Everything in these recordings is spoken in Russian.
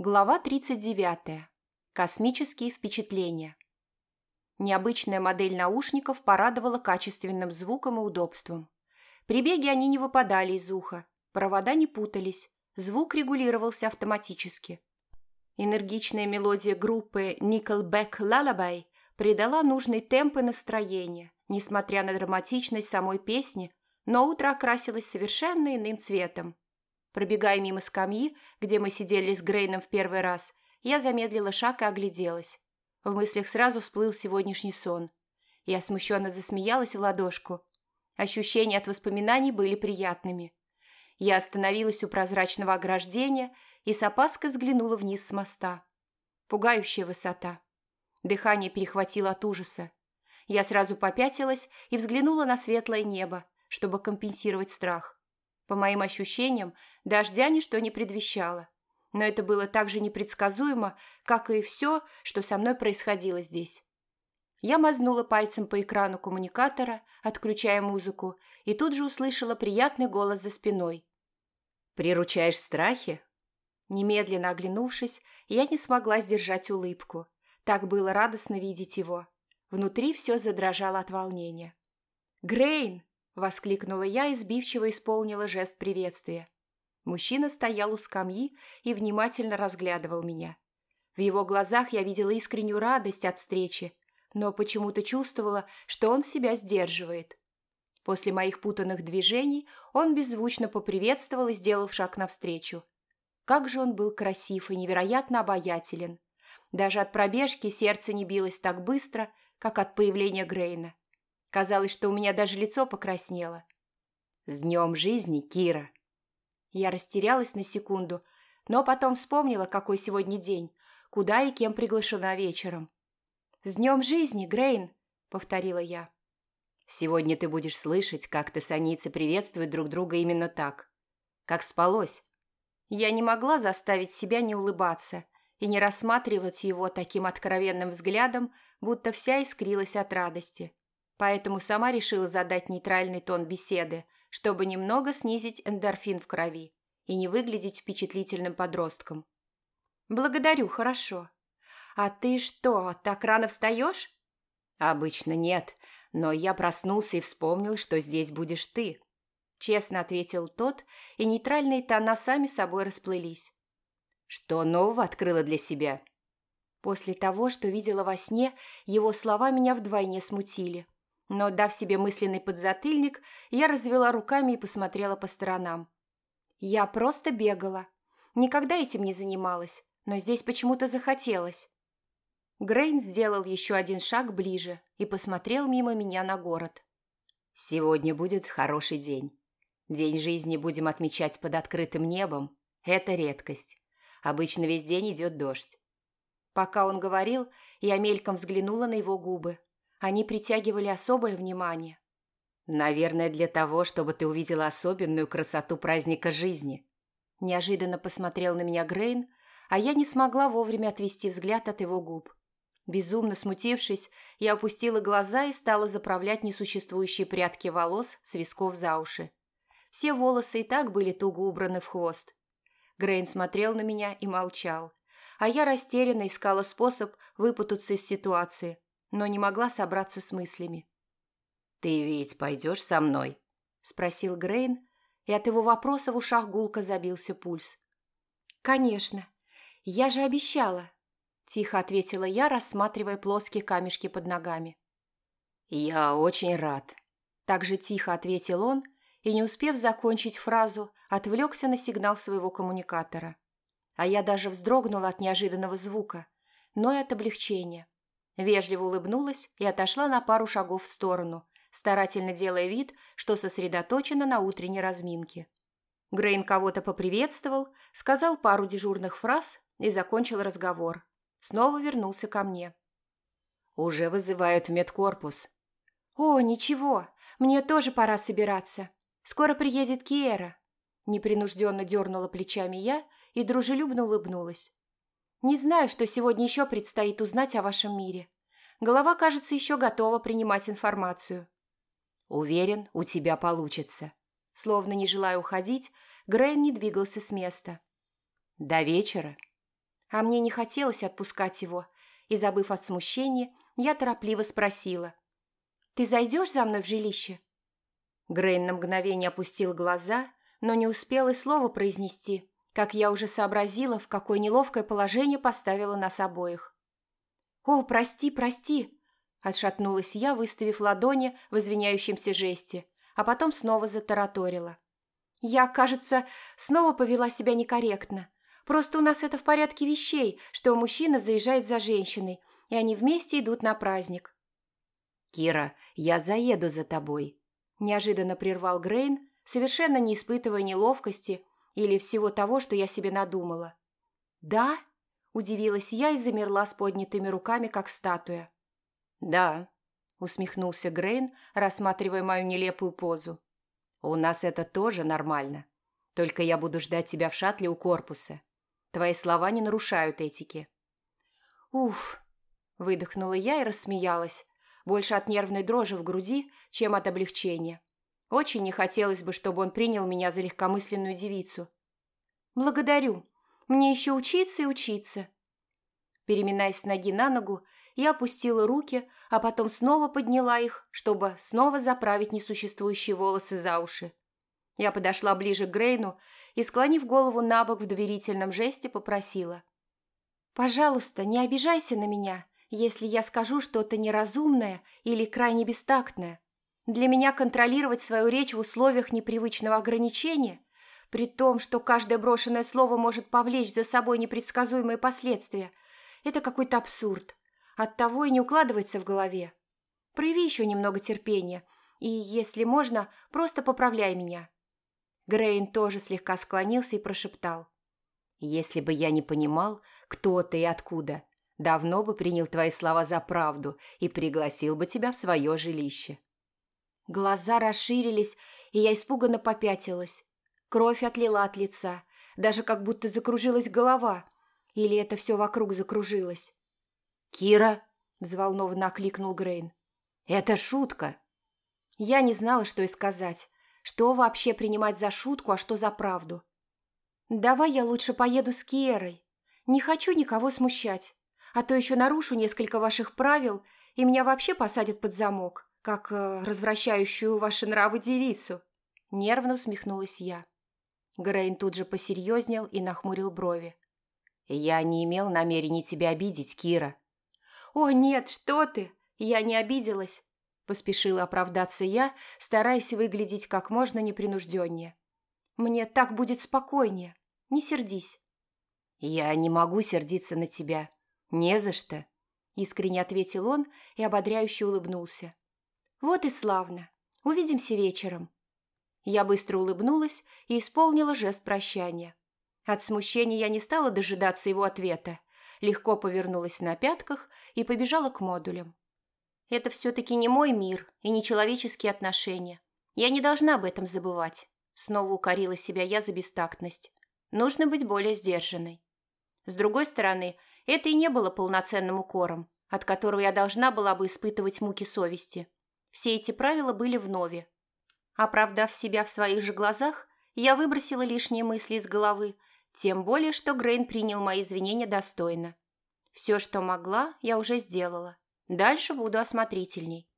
Глава 39. Космические впечатления. Необычная модель наушников порадовала качественным звуком и удобством. При беге они не выпадали из уха, провода не путались, звук регулировался автоматически. Энергичная мелодия группы Nickelback Lullaby придала нужный темп и настроение, несмотря на драматичность самой песни, но утро окрасилось совершенно иным цветом. Пробегая мимо скамьи, где мы сидели с Грейном в первый раз, я замедлила шаг и огляделась. В мыслях сразу всплыл сегодняшний сон. Я смущенно засмеялась в ладошку. Ощущения от воспоминаний были приятными. Я остановилась у прозрачного ограждения и с опаской взглянула вниз с моста. Пугающая высота. Дыхание перехватило от ужаса. Я сразу попятилась и взглянула на светлое небо, чтобы компенсировать страх. По моим ощущениям, дождя ничто не предвещало. Но это было так же непредсказуемо, как и все, что со мной происходило здесь. Я мазнула пальцем по экрану коммуникатора, отключая музыку, и тут же услышала приятный голос за спиной. «Приручаешь страхи?» Немедленно оглянувшись, я не смогла сдержать улыбку. Так было радостно видеть его. Внутри все задрожало от волнения. «Грейн!» Воскликнула я и сбивчиво исполнила жест приветствия. Мужчина стоял у скамьи и внимательно разглядывал меня. В его глазах я видела искреннюю радость от встречи, но почему-то чувствовала, что он себя сдерживает. После моих путанных движений он беззвучно поприветствовал и сделал шаг навстречу. Как же он был красив и невероятно обаятелен. Даже от пробежки сердце не билось так быстро, как от появления Грейна. Казалось, что у меня даже лицо покраснело. «С днем жизни, Кира!» Я растерялась на секунду, но потом вспомнила, какой сегодня день, куда и кем приглашена вечером. «С днем жизни, Грейн!» — повторила я. «Сегодня ты будешь слышать, как тессаницы приветствуют друг друга именно так. Как спалось?» Я не могла заставить себя не улыбаться и не рассматривать его таким откровенным взглядом, будто вся искрилась от радости поэтому сама решила задать нейтральный тон беседы, чтобы немного снизить эндорфин в крови и не выглядеть впечатлительным подростком. «Благодарю, хорошо. А ты что, так рано встаешь?» «Обычно нет, но я проснулся и вспомнил, что здесь будешь ты», – честно ответил тот, и нейтральные тона сами собой расплылись. «Что нового открыла для себя?» После того, что видела во сне, его слова меня вдвойне смутили. Но, дав себе мысленный подзатыльник, я развела руками и посмотрела по сторонам. Я просто бегала. Никогда этим не занималась, но здесь почему-то захотелось. Грейн сделал еще один шаг ближе и посмотрел мимо меня на город. «Сегодня будет хороший день. День жизни будем отмечать под открытым небом. Это редкость. Обычно весь день идет дождь». Пока он говорил, я мельком взглянула на его губы, они притягивали особое внимание. «Наверное, для того, чтобы ты увидела особенную красоту праздника жизни». Неожиданно посмотрел на меня Грейн, а я не смогла вовремя отвести взгляд от его губ. Безумно смутившись, я опустила глаза и стала заправлять несуществующие прядки волос с висков за уши. Все волосы и так были туго убраны в хвост. Грейн смотрел на меня и молчал, а я растерянно искала способ выпутаться из ситуации – но не могла собраться с мыслями. «Ты ведь пойдешь со мной?» – спросил Грейн, и от его вопроса в ушах гулко забился пульс. «Конечно. Я же обещала», – тихо ответила я, рассматривая плоские камешки под ногами. «Я очень рад», – так же тихо ответил он, и, не успев закончить фразу, отвлекся на сигнал своего коммуникатора. А я даже вздрогнула от неожиданного звука, но и от облегчения. Вежливо улыбнулась и отошла на пару шагов в сторону, старательно делая вид, что сосредоточена на утренней разминке. Грейн кого-то поприветствовал, сказал пару дежурных фраз и закончил разговор. Снова вернулся ко мне. «Уже вызывают в медкорпус». «О, ничего, мне тоже пора собираться. Скоро приедет Киера». Непринужденно дернула плечами я и дружелюбно улыбнулась. Не знаю, что сегодня еще предстоит узнать о вашем мире. Голова, кажется, еще готова принимать информацию. Уверен, у тебя получится. Словно не желая уходить, Грейн не двигался с места. До вечера. А мне не хотелось отпускать его, и, забыв от смущения, я торопливо спросила. «Ты зайдешь за мной в жилище?» Грейн на мгновение опустил глаза, но не успел и слова произнести, как я уже сообразила, в какое неловкое положение поставила нас обоих. «О, прости, прости!» – отшатнулась я, выставив ладони в извиняющемся жесте, а потом снова затараторила. «Я, кажется, снова повела себя некорректно. Просто у нас это в порядке вещей, что мужчина заезжает за женщиной, и они вместе идут на праздник». «Кира, я заеду за тобой», – неожиданно прервал Грейн, совершенно не испытывая неловкости или всего того, что я себе надумала. «Да?» – удивилась я и замерла с поднятыми руками, как статуя. «Да», – усмехнулся Грейн, рассматривая мою нелепую позу. «У нас это тоже нормально. Только я буду ждать тебя в шатле у корпуса. Твои слова не нарушают этики». «Уф!» – выдохнула я и рассмеялась, больше от нервной дрожи в груди, чем от облегчения. Очень не хотелось бы, чтобы он принял меня за легкомысленную девицу. «Благодарю. Мне еще учиться и учиться». Переминаясь с ноги на ногу, я опустила руки, а потом снова подняла их, чтобы снова заправить несуществующие волосы за уши. Я подошла ближе к Грейну и, склонив голову на бок в доверительном жесте, попросила. «Пожалуйста, не обижайся на меня, если я скажу что-то неразумное или крайне бестактное. Для меня контролировать свою речь в условиях непривычного ограничения, при том, что каждое брошенное слово может повлечь за собой непредсказуемые последствия, это какой-то абсурд. Оттого и не укладывается в голове. Прояви еще немного терпения, и, если можно, просто поправляй меня». Грейн тоже слегка склонился и прошептал. «Если бы я не понимал, кто ты и откуда, давно бы принял твои слова за правду и пригласил бы тебя в свое жилище». Глаза расширились, и я испуганно попятилась. Кровь отлила от лица, даже как будто закружилась голова. Или это все вокруг закружилось? «Кира!» – взволнованно окликнул Грейн. «Это шутка!» Я не знала, что и сказать. Что вообще принимать за шутку, а что за правду? «Давай я лучше поеду с Киерой. Не хочу никого смущать. А то еще нарушу несколько ваших правил, и меня вообще посадят под замок как э, развращающую ваши нравы девицу», – нервно усмехнулась я. Грейн тут же посерьезнел и нахмурил брови. «Я не имел намерения тебя обидеть, Кира». «О, нет, что ты! Я не обиделась!» – поспешила оправдаться я, стараясь выглядеть как можно непринужденнее. «Мне так будет спокойнее. Не сердись». «Я не могу сердиться на тебя. Не за что», – искренне ответил он и ободряюще улыбнулся. «Вот и славно. Увидимся вечером». Я быстро улыбнулась и исполнила жест прощания. От смущения я не стала дожидаться его ответа, легко повернулась на пятках и побежала к модулям. Это все-таки не мой мир и не человеческие отношения. Я не должна об этом забывать. Снова укорила себя я за бестактность. Нужно быть более сдержанной. С другой стороны, это и не было полноценным укором, от которого я должна была бы испытывать муки совести. Все эти правила были в нове. Оправдав себя в своих же глазах, я выбросила лишние мысли из головы, тем более, что Грейн принял мои извинения достойно. Все, что могла, я уже сделала. Дальше буду осмотрительней.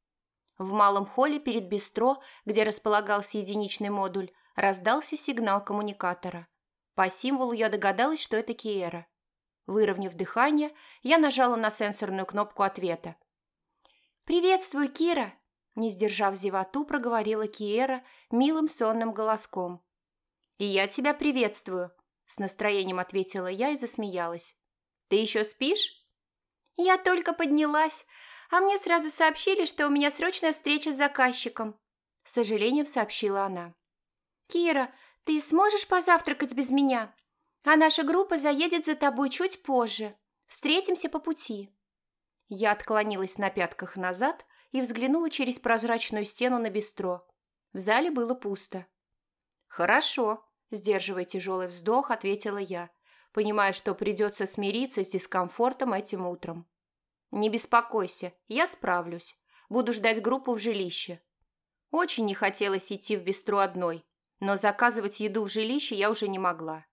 В малом холле перед бистро, где располагался единичный модуль, раздался сигнал коммуникатора. По символу я догадалась, что это Киера. Выровняв дыхание, я нажала на сенсорную кнопку ответа. «Приветствую, Кира!» Не сдержав зевоту, проговорила Киера милым сонным голоском. «И я тебя приветствую», – с настроением ответила я и засмеялась. «Ты еще спишь?» «Я только поднялась, а мне сразу сообщили, что у меня срочная встреча с заказчиком», – с сожалением сообщила она. «Кира, ты сможешь позавтракать без меня? А наша группа заедет за тобой чуть позже. Встретимся по пути». Я отклонилась на пятках назад и взглянула через прозрачную стену на бистро. В зале было пусто. «Хорошо», – сдерживая тяжелый вздох, ответила я, понимая, что придется смириться с дискомфортом этим утром. «Не беспокойся, я справлюсь. Буду ждать группу в жилище». Очень не хотелось идти в бистро одной, но заказывать еду в жилище я уже не могла.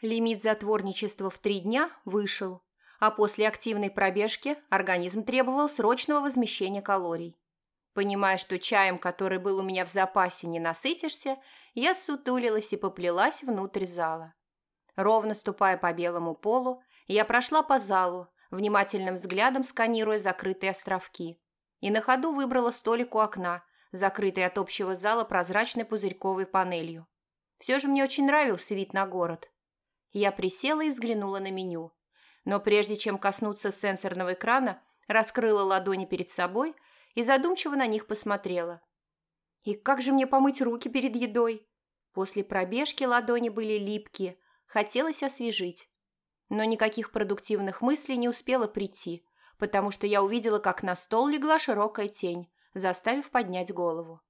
Лимит затворничества в три дня вышел, а после активной пробежки организм требовал срочного возмещения калорий. Понимая, что чаем, который был у меня в запасе, не насытишься, я сутулилась и поплелась внутрь зала. Ровно ступая по белому полу, я прошла по залу, внимательным взглядом сканируя закрытые островки, и на ходу выбрала столик у окна, закрытый от общего зала прозрачной пузырьковой панелью. Все же мне очень нравился вид на город. Я присела и взглянула на меню. Но прежде чем коснуться сенсорного экрана, раскрыла ладони перед собой и задумчиво на них посмотрела. И как же мне помыть руки перед едой? После пробежки ладони были липкие, хотелось освежить. Но никаких продуктивных мыслей не успела прийти, потому что я увидела, как на стол легла широкая тень, заставив поднять голову.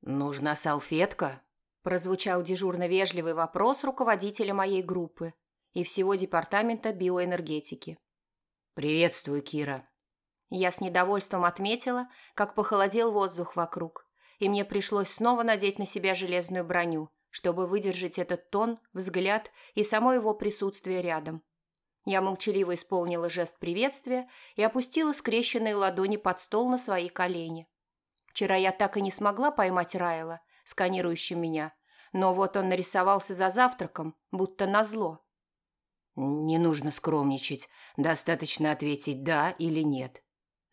«Нужна салфетка?» – прозвучал дежурно вежливый вопрос руководителя моей группы и всего департамента биоэнергетики. «Приветствую, Кира», я с недовольством отметила, как похолодел воздух вокруг, и мне пришлось снова надеть на себя железную броню, чтобы выдержать этот тон, взгляд и само его присутствие рядом. Я молчаливо исполнила жест приветствия и опустила скрещенные ладони под стол на свои колени. Вчера я так и не смогла поймать Райла, сканирующим меня, но вот он нарисовался за завтраком, будто назло. «Не нужно скромничать, достаточно ответить «да» или «нет».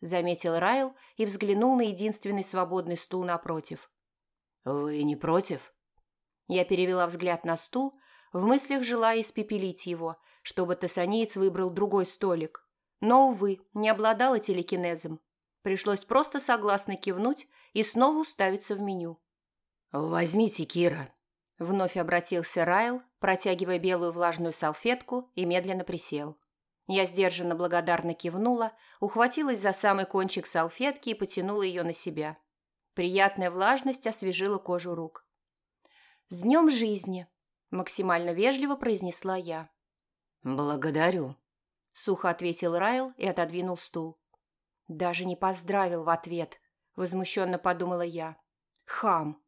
– заметил Райл и взглянул на единственный свободный стул напротив. «Вы не против?» Я перевела взгляд на стул, в мыслях желая испепелить его, чтобы тессанеец выбрал другой столик. Но, увы, не обладала телекинезом. Пришлось просто согласно кивнуть и снова уставиться в меню. «Возьмите, Кира», – вновь обратился Райл, протягивая белую влажную салфетку и медленно присел. Я сдержанно благодарно кивнула, ухватилась за самый кончик салфетки и потянула ее на себя. Приятная влажность освежила кожу рук. «С днем жизни!» – максимально вежливо произнесла я. «Благодарю», – сухо ответил Райл и отодвинул стул. «Даже не поздравил в ответ», – возмущенно подумала я. «Хам!»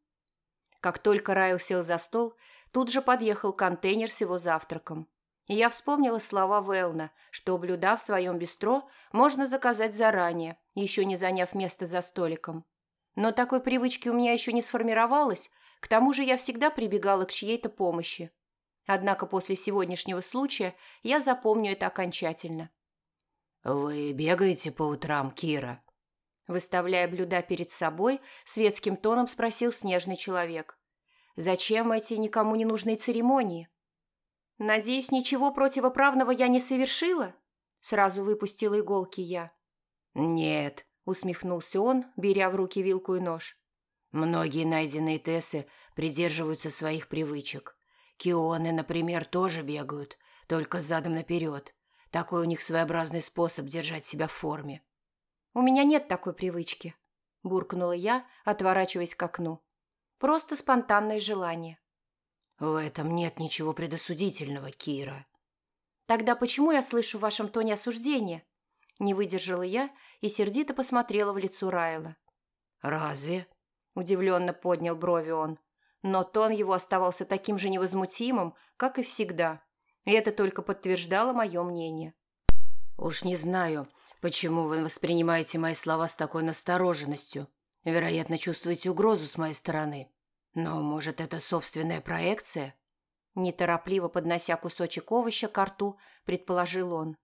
Как только Райл сел за стол, тут же подъехал контейнер с его завтраком. И я вспомнила слова Велна, что блюда в своем бистро можно заказать заранее, еще не заняв место за столиком. Но такой привычки у меня еще не сформировалось, к тому же я всегда прибегала к чьей-то помощи. Однако после сегодняшнего случая я запомню это окончательно. «Вы бегаете по утрам, Кира?» Выставляя блюда перед собой, светским тоном спросил снежный человек. «Зачем эти никому не нужные церемонии?» «Надеюсь, ничего противоправного я не совершила?» Сразу выпустила иголки я. «Нет», — усмехнулся он, беря в руки вилку и нож. «Многие найденные Тессы придерживаются своих привычек. Кионы, например, тоже бегают, только задом наперед. Такой у них своеобразный способ держать себя в форме». «У меня нет такой привычки», – буркнула я, отворачиваясь к окну. «Просто спонтанное желание». «В этом нет ничего предосудительного, Кира». «Тогда почему я слышу в вашем тоне осуждения?» Не выдержала я и сердито посмотрела в лицо Райла. «Разве?» – удивленно поднял брови он. Но тон его оставался таким же невозмутимым, как и всегда. И это только подтверждало мое мнение. «Уж не знаю, почему вы воспринимаете мои слова с такой настороженностью. Вероятно, чувствуете угрозу с моей стороны. Но, может, это собственная проекция? Неторопливо поднося кусочек овоща к рту, предположил он.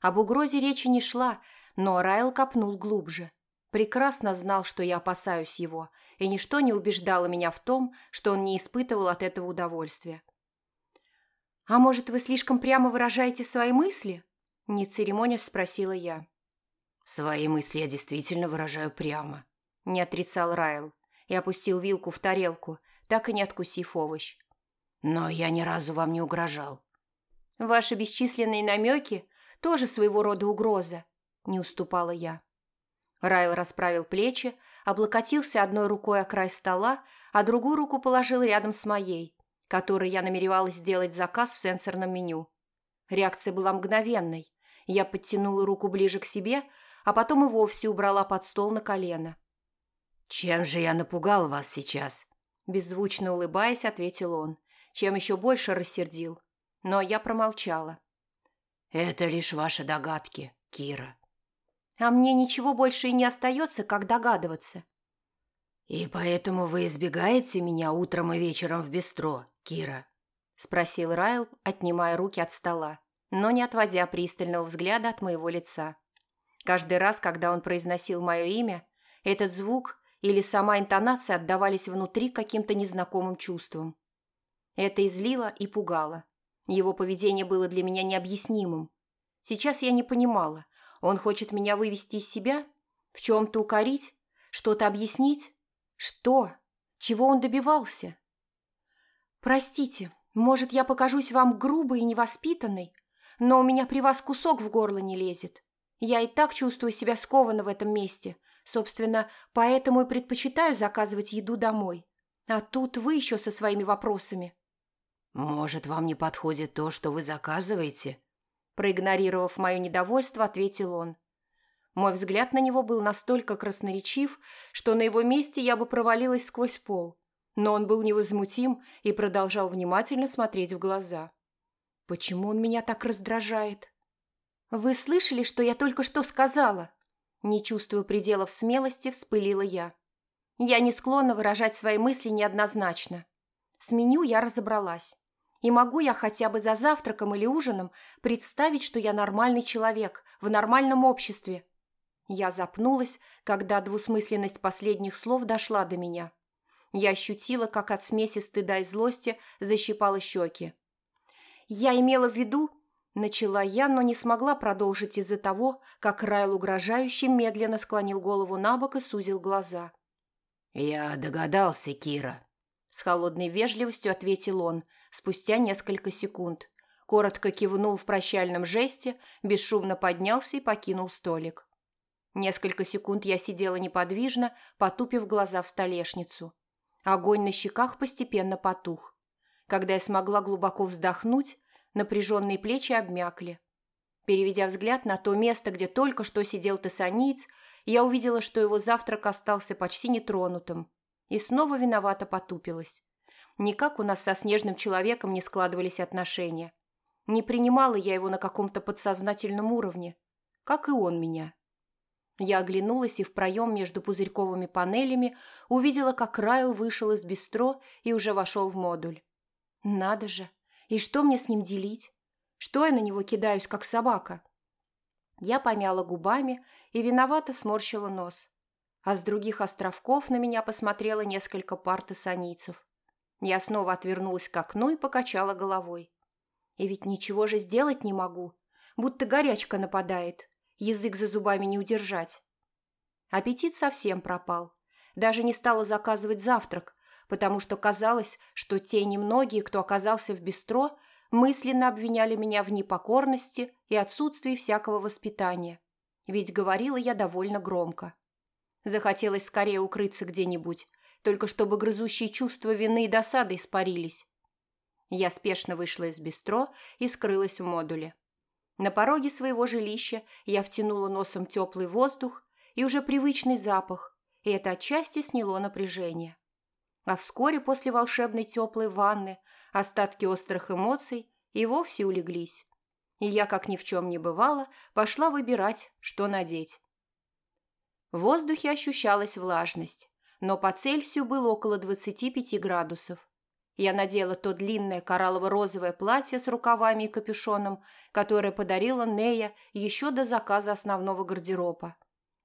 Об угрозе речи не шла, но Райл копнул глубже. Прекрасно знал, что я опасаюсь его, и ничто не убеждало меня в том, что он не испытывал от этого удовольствия. «А может, вы слишком прямо выражаете свои мысли?» Не церемонясь спросила я. «Свои мысли я действительно выражаю прямо», – не отрицал Райл и опустил вилку в тарелку, так и не откусив овощ. «Но я ни разу вам не угрожал». «Ваши бесчисленные намеки тоже своего рода угроза», – не уступала я. Райл расправил плечи, облокотился одной рукой о край стола, а другую руку положил рядом с моей, которой я намеревалась сделать заказ в сенсорном меню. Реакция была мгновенной. Я подтянула руку ближе к себе, а потом и вовсе убрала под стол на колено. «Чем же я напугал вас сейчас?» Беззвучно улыбаясь, ответил он, чем еще больше рассердил. Но я промолчала. «Это лишь ваши догадки, Кира». «А мне ничего больше и не остается, как догадываться». «И поэтому вы избегаете меня утром и вечером в бистро, Кира?» – спросил Райл, отнимая руки от стола, но не отводя пристального взгляда от моего лица. Каждый раз, когда он произносил мое имя, этот звук или сама интонация отдавались внутри каким-то незнакомым чувством. Это излило и пугало. Его поведение было для меня необъяснимым. Сейчас я не понимала, он хочет меня вывести из себя, в чем-то укорить, что-то объяснить? Что? Чего он добивался? Простите, может, я покажусь вам грубой и невоспитанной, но у меня при вас кусок в горло не лезет. Я и так чувствую себя скованно в этом месте. Собственно, поэтому и предпочитаю заказывать еду домой. А тут вы еще со своими вопросами. «Может, вам не подходит то, что вы заказываете?» Проигнорировав мое недовольство, ответил он. Мой взгляд на него был настолько красноречив, что на его месте я бы провалилась сквозь пол. Но он был невозмутим и продолжал внимательно смотреть в глаза. Почему он меня так раздражает? «Вы слышали, что я только что сказала?» Не чувствуя пределов смелости, вспылила я. Я не склонна выражать свои мысли неоднозначно. С меню я разобралась. И могу я хотя бы за завтраком или ужином представить, что я нормальный человек, в нормальном обществе. Я запнулась, когда двусмысленность последних слов дошла до меня. Я ощутила, как от смеси стыда и злости защипала щеки. Я имела в виду, Начала я, но не смогла продолжить из-за того, как Райл угрожающе медленно склонил голову на бок и сузил глаза. «Я догадался, Кира», – с холодной вежливостью ответил он спустя несколько секунд. Коротко кивнул в прощальном жесте, бесшумно поднялся и покинул столик. Несколько секунд я сидела неподвижно, потупив глаза в столешницу. Огонь на щеках постепенно потух. Когда я смогла глубоко вздохнуть, Напряженные плечи обмякли. Переведя взгляд на то место, где только что сидел тессаниец, я увидела, что его завтрак остался почти нетронутым. И снова виновато потупилась. Никак у нас со снежным человеком не складывались отношения. Не принимала я его на каком-то подсознательном уровне, как и он меня. Я оглянулась и в проем между пузырьковыми панелями увидела, как Райл вышел из бистро и уже вошел в модуль. Надо же, и что мне с ним делить? Что я на него кидаюсь, как собака? Я помяла губами и виновато сморщила нос. А с других островков на меня посмотрело несколько пар тессанийцев. Я снова отвернулась к окну и покачала головой. И ведь ничего же сделать не могу. Будто горячка нападает. Язык за зубами не удержать. Аппетит совсем пропал. Даже не стала заказывать завтрак, потому что казалось, что те немногие, кто оказался в бистро, мысленно обвиняли меня в непокорности и отсутствии всякого воспитания. Ведь говорила я довольно громко. Захотелось скорее укрыться где-нибудь, только чтобы грызущие чувства вины и досады испарились. Я спешно вышла из бистро и скрылась в модуле. На пороге своего жилища я втянула носом теплый воздух и уже привычный запах, и это отчасти сняло напряжение. А вскоре после волшебной теплой ванны остатки острых эмоций и вовсе улеглись. И я, как ни в чем не бывало, пошла выбирать, что надеть. В воздухе ощущалась влажность, но по Цельсию было около 25 градусов. Я надела то длинное кораллово-розовое платье с рукавами и капюшоном, которое подарила Нея еще до заказа основного гардероба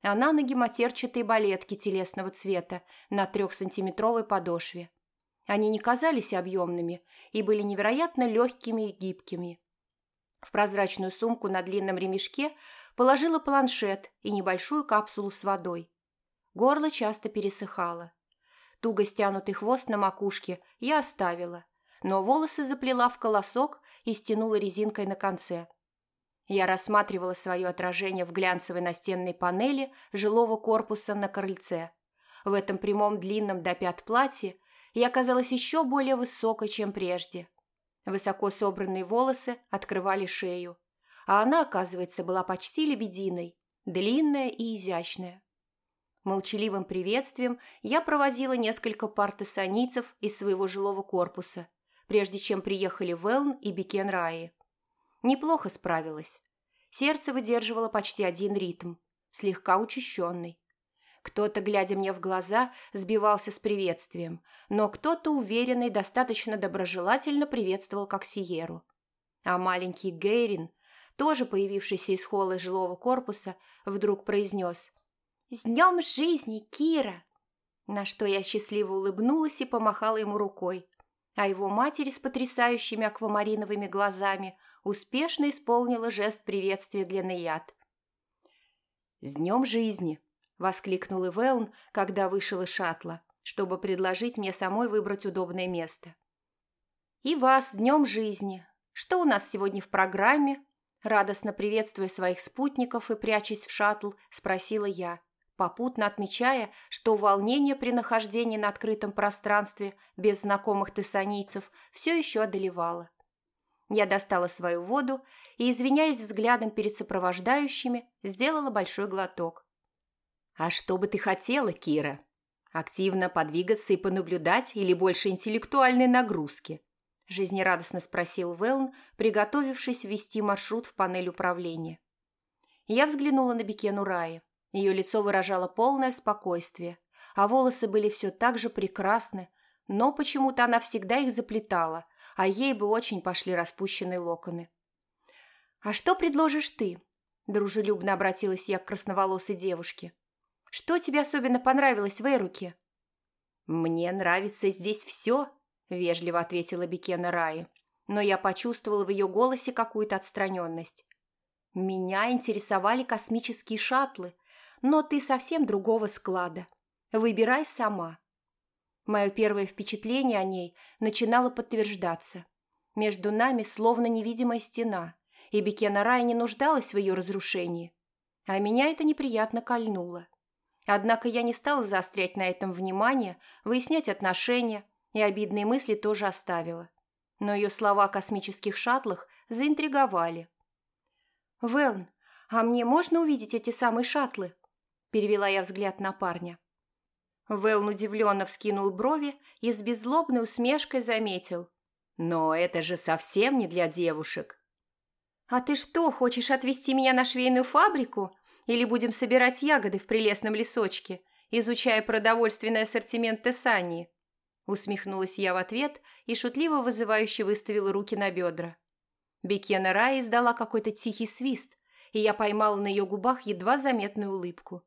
а на ноги матерчатые балетки телесного цвета на трехсантиметровой подошве. Они не казались объемными и были невероятно легкими и гибкими. В прозрачную сумку на длинном ремешке положила планшет и небольшую капсулу с водой. Горло часто пересыхало. Туго стянутый хвост на макушке я оставила, но волосы заплела в колосок и стянула резинкой на конце – я рассматривала свое отражение в глянцевой настенной панели жилого корпуса на крыльце. В этом прямом длинном до пят платье я казалась еще более высокой, чем прежде. Высоко собранные волосы открывали шею, а она, оказывается, была почти лебединой, длинная и изящная. Молчаливым приветствием я проводила несколько пар из своего жилого корпуса, прежде чем приехали Велн и Бикен Раи. Неплохо справилась. Сердце выдерживало почти один ритм, слегка учащенный. Кто-то, глядя мне в глаза, сбивался с приветствием, но кто-то, уверенный, достаточно доброжелательно приветствовал как Сиеру. А маленький Гейрин, тоже появившийся из холла жилого корпуса, вдруг произнес «С днем жизни, Кира!» На что я счастливо улыбнулась и помахала ему рукой, а его матери с потрясающими аквамариновыми глазами успешно исполнила жест приветствия для Наяд. «С днем жизни!» воскликнул Ивелн, когда вышел из шаттла, чтобы предложить мне самой выбрать удобное место. «И вас с днем жизни! Что у нас сегодня в программе?» Радостно приветствуя своих спутников и прячась в шаттл, спросила я, попутно отмечая, что волнение при нахождении на открытом пространстве без знакомых тессанийцев все еще одолевало. Я достала свою воду и, извиняясь взглядом перед сопровождающими, сделала большой глоток. «А что бы ты хотела, Кира? Активно подвигаться и понаблюдать или больше интеллектуальной нагрузки?» Жизнерадостно спросил Велн, приготовившись ввести маршрут в панель управления. Я взглянула на Бекену Раи. Ее лицо выражало полное спокойствие, а волосы были все так же прекрасны, но почему-то она всегда их заплетала, а ей бы очень пошли распущенные локоны. «А что предложишь ты?» – дружелюбно обратилась я к красноволосой девушке. Что тебе особенно понравилось в Эруке?» «Мне нравится здесь все», – вежливо ответила Бекена Раи. Но я почувствовала в ее голосе какую-то отстраненность. «Меня интересовали космические шаттлы, но ты совсем другого склада. Выбирай сама». Мое первое впечатление о ней начинало подтверждаться. Между нами словно невидимая стена, и Бекена Рай не нуждалась в ее разрушении. А меня это неприятно кольнуло. Однако я не стала заострять на этом внимание, выяснять отношения, и обидные мысли тоже оставила. Но ее слова о космических шаттлах заинтриговали. «Велн, а мне можно увидеть эти самые шаттлы?» Перевела я взгляд на парня. Велн удивленно вскинул брови и с беззлобной усмешкой заметил. «Но это же совсем не для девушек». «А ты что, хочешь отвезти меня на швейную фабрику?» Или будем собирать ягоды в прелестном лесочке, изучая продовольственный ассортимент Тессании?» Усмехнулась я в ответ и шутливо вызывающе выставила руки на бедра. Бекена Рай издала какой-то тихий свист, и я поймала на ее губах едва заметную улыбку.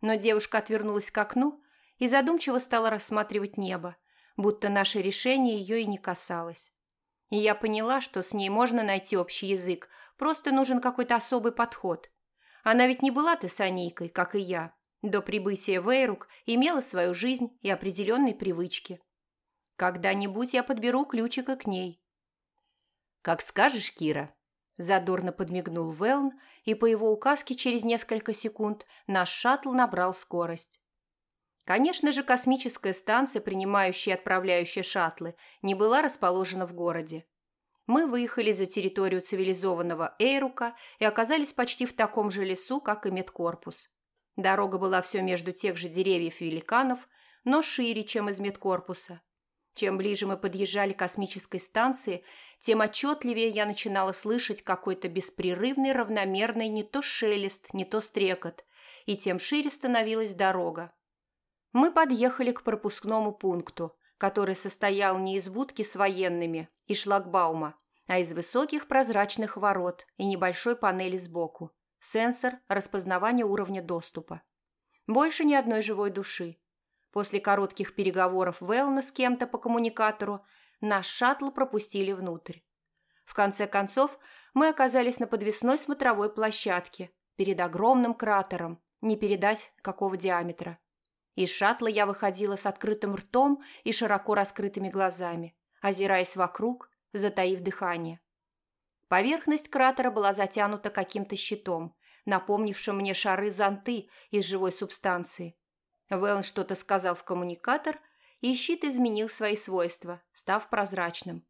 Но девушка отвернулась к окну и задумчиво стала рассматривать небо, будто наше решение ее и не касалось. И я поняла, что с ней можно найти общий язык, просто нужен какой-то особый подход. Она ведь не была тессанийкой, как и я. До прибытия в Эйрук имела свою жизнь и определенные привычки. Когда-нибудь я подберу ключик и к ней. «Как скажешь, Кира», – задорно подмигнул Велн, и по его указке через несколько секунд наш шаттл набрал скорость. Конечно же, космическая станция, принимающая и отправляющая шаттлы, не была расположена в городе мы выехали за территорию цивилизованного Эйрука и оказались почти в таком же лесу, как и медкорпус. Дорога была все между тех же деревьев великанов, но шире, чем из медкорпуса. Чем ближе мы подъезжали к космической станции, тем отчетливее я начинала слышать какой-то беспрерывный равномерный не то шелест, не то стрекот, и тем шире становилась дорога. Мы подъехали к пропускному пункту, который состоял не из будки с военными и шлагбаума, а из высоких прозрачных ворот и небольшой панели сбоку. Сенсор распознавания уровня доступа. Больше ни одной живой души. После коротких переговоров Велна с кем-то по коммуникатору наш шаттл пропустили внутрь. В конце концов, мы оказались на подвесной смотровой площадке перед огромным кратером, не передать какого диаметра. Из шаттла я выходила с открытым ртом и широко раскрытыми глазами, озираясь вокруг, затаив дыхание. Поверхность кратера была затянута каким-то щитом, напомнившим мне шары-зонты из живой субстанции. Вэлн что-то сказал в коммуникатор, и щит изменил свои свойства, став прозрачным.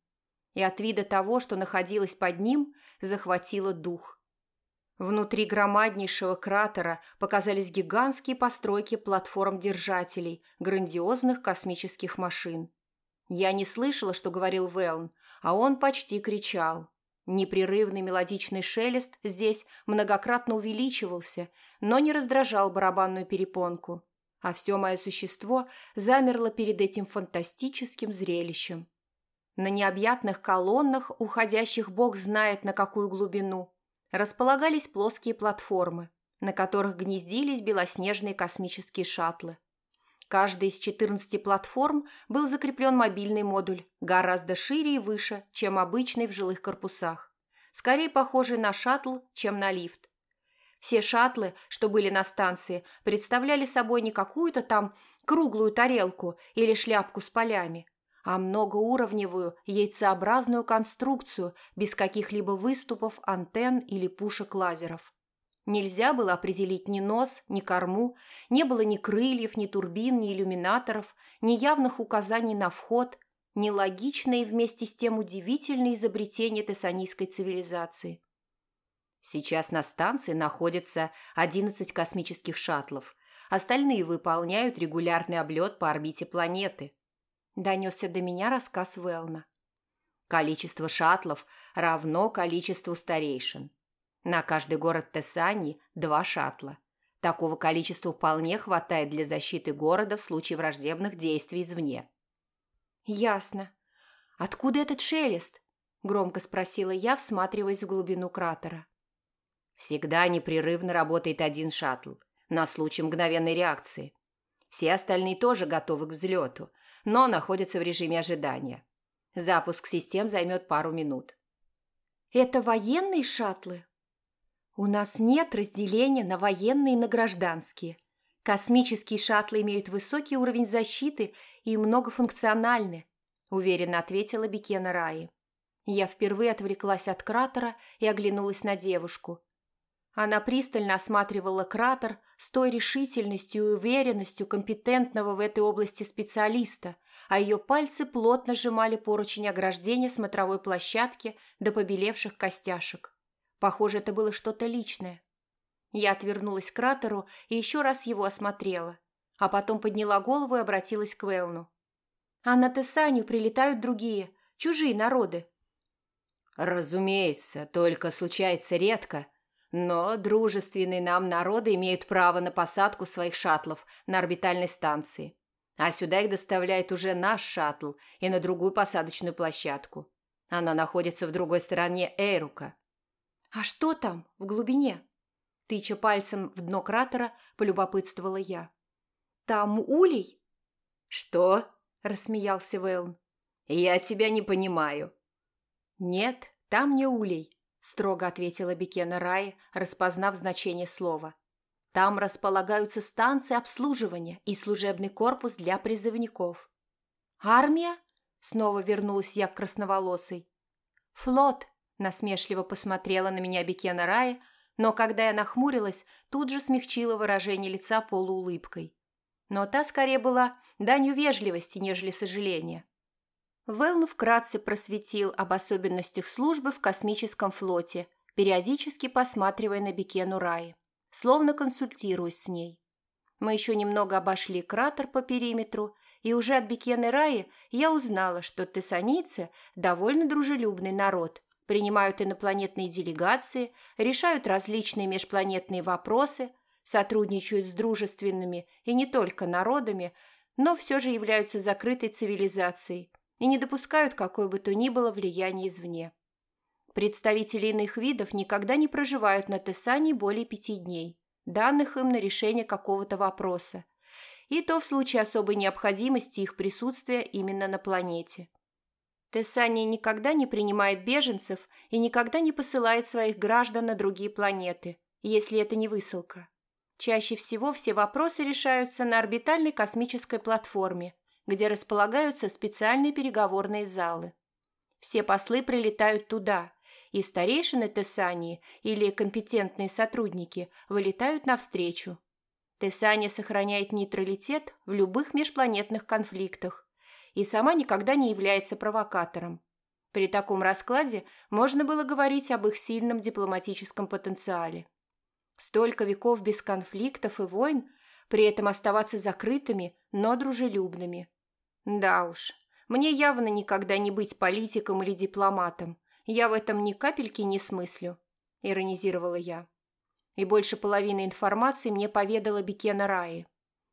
И от вида того, что находилось под ним, захватило дух. Внутри громаднейшего кратера показались гигантские постройки платформ-держателей грандиозных космических машин. Я не слышала, что говорил Велн, а он почти кричал. Непрерывный мелодичный шелест здесь многократно увеличивался, но не раздражал барабанную перепонку, а все мое существо замерло перед этим фантастическим зрелищем. На необъятных колоннах, уходящих бог знает на какую глубину, располагались плоские платформы, на которых гнездились белоснежные космические шаттлы. Каждой из 14 платформ был закреплен мобильный модуль, гораздо шире и выше, чем обычный в жилых корпусах. Скорее похожий на шаттл, чем на лифт. Все шаттлы, что были на станции, представляли собой не какую-то там круглую тарелку или шляпку с полями, а многоуровневую яйцеобразную конструкцию без каких-либо выступов, антенн или пушек лазеров. Нельзя было определить ни нос, ни корму, не было ни крыльев, ни турбин, ни иллюминаторов, ни явных указаний на вход, ни логичное и вместе с тем удивительное изобретение тессанийской цивилизации. Сейчас на станции находится 11 космических шаттлов. Остальные выполняют регулярный облет по орбите планеты. Донесся до меня рассказ Велна. Количество шаттлов равно количеству старейшин. На каждый город Тессани два шаттла. Такого количества вполне хватает для защиты города в случае враждебных действий извне. «Ясно. Откуда этот шелест?» – громко спросила я, всматриваясь в глубину кратера. Всегда непрерывно работает один шаттл, на случай мгновенной реакции. Все остальные тоже готовы к взлету, но находятся в режиме ожидания. Запуск систем займет пару минут. «Это военные шаттлы?» У нас нет разделения на военные и на гражданские. Космические шаттлы имеют высокий уровень защиты и многофункциональны, уверенно ответила Бекена Раи. Я впервые отвлеклась от кратера и оглянулась на девушку. Она пристально осматривала кратер с той решительностью и уверенностью компетентного в этой области специалиста, а ее пальцы плотно сжимали поручень ограждения смотровой площадки до побелевших костяшек. Похоже, это было что-то личное. Я отвернулась к кратеру и еще раз его осмотрела, а потом подняла голову и обратилась к Велну. «А на Тессанию прилетают другие, чужие народы». «Разумеется, только случается редко», но дружественные нам народы имеют право на посадку своих шаттлов на орбитальной станции. А сюда их доставляет уже наш шаттл и на другую посадочную площадку. Она находится в другой стороне Эйрука. «А что там, в глубине?» Тыча пальцем в дно кратера, полюбопытствовала я. «Там улей?» «Что?» – рассмеялся Вэлн. «Я тебя не понимаю». «Нет, там не улей», – строго ответила Бекена Рай, распознав значение слова. «Там располагаются станции обслуживания и служебный корпус для призывников». «Армия?» – снова вернулась я к красноволосой. «Флот», Насмешливо посмотрела на меня Бекена Рая, но когда я нахмурилась, тут же смягчила выражение лица полуулыбкой. Но та скорее была данью вежливости, нежели сожаления. Велн вкратце просветил об особенностях службы в космическом флоте, периодически посматривая на Бекену Раи, словно консультируясь с ней. Мы еще немного обошли кратер по периметру, и уже от Бекены Раи я узнала, что тессаницы – довольно дружелюбный народ, принимают инопланетные делегации, решают различные межпланетные вопросы, сотрудничают с дружественными и не только народами, но все же являются закрытой цивилизацией и не допускают какое бы то ни было влияния извне. Представители иных видов никогда не проживают на Тессане более пяти дней, данных им на решение какого-то вопроса, и то в случае особой необходимости их присутствия именно на планете. Тессания никогда не принимает беженцев и никогда не посылает своих граждан на другие планеты, если это не высылка. Чаще всего все вопросы решаются на орбитальной космической платформе, где располагаются специальные переговорные залы. Все послы прилетают туда, и старейшины Тессании или компетентные сотрудники вылетают навстречу. Тессания сохраняет нейтралитет в любых межпланетных конфликтах, и сама никогда не является провокатором. При таком раскладе можно было говорить об их сильном дипломатическом потенциале. Столько веков без конфликтов и войн, при этом оставаться закрытыми, но дружелюбными. Да уж, Мне явно никогда не быть политиком или дипломатом. Я в этом ни капельки не смыслю», – иронизировала я. И больше половины информации мне поведала Бекена Раи.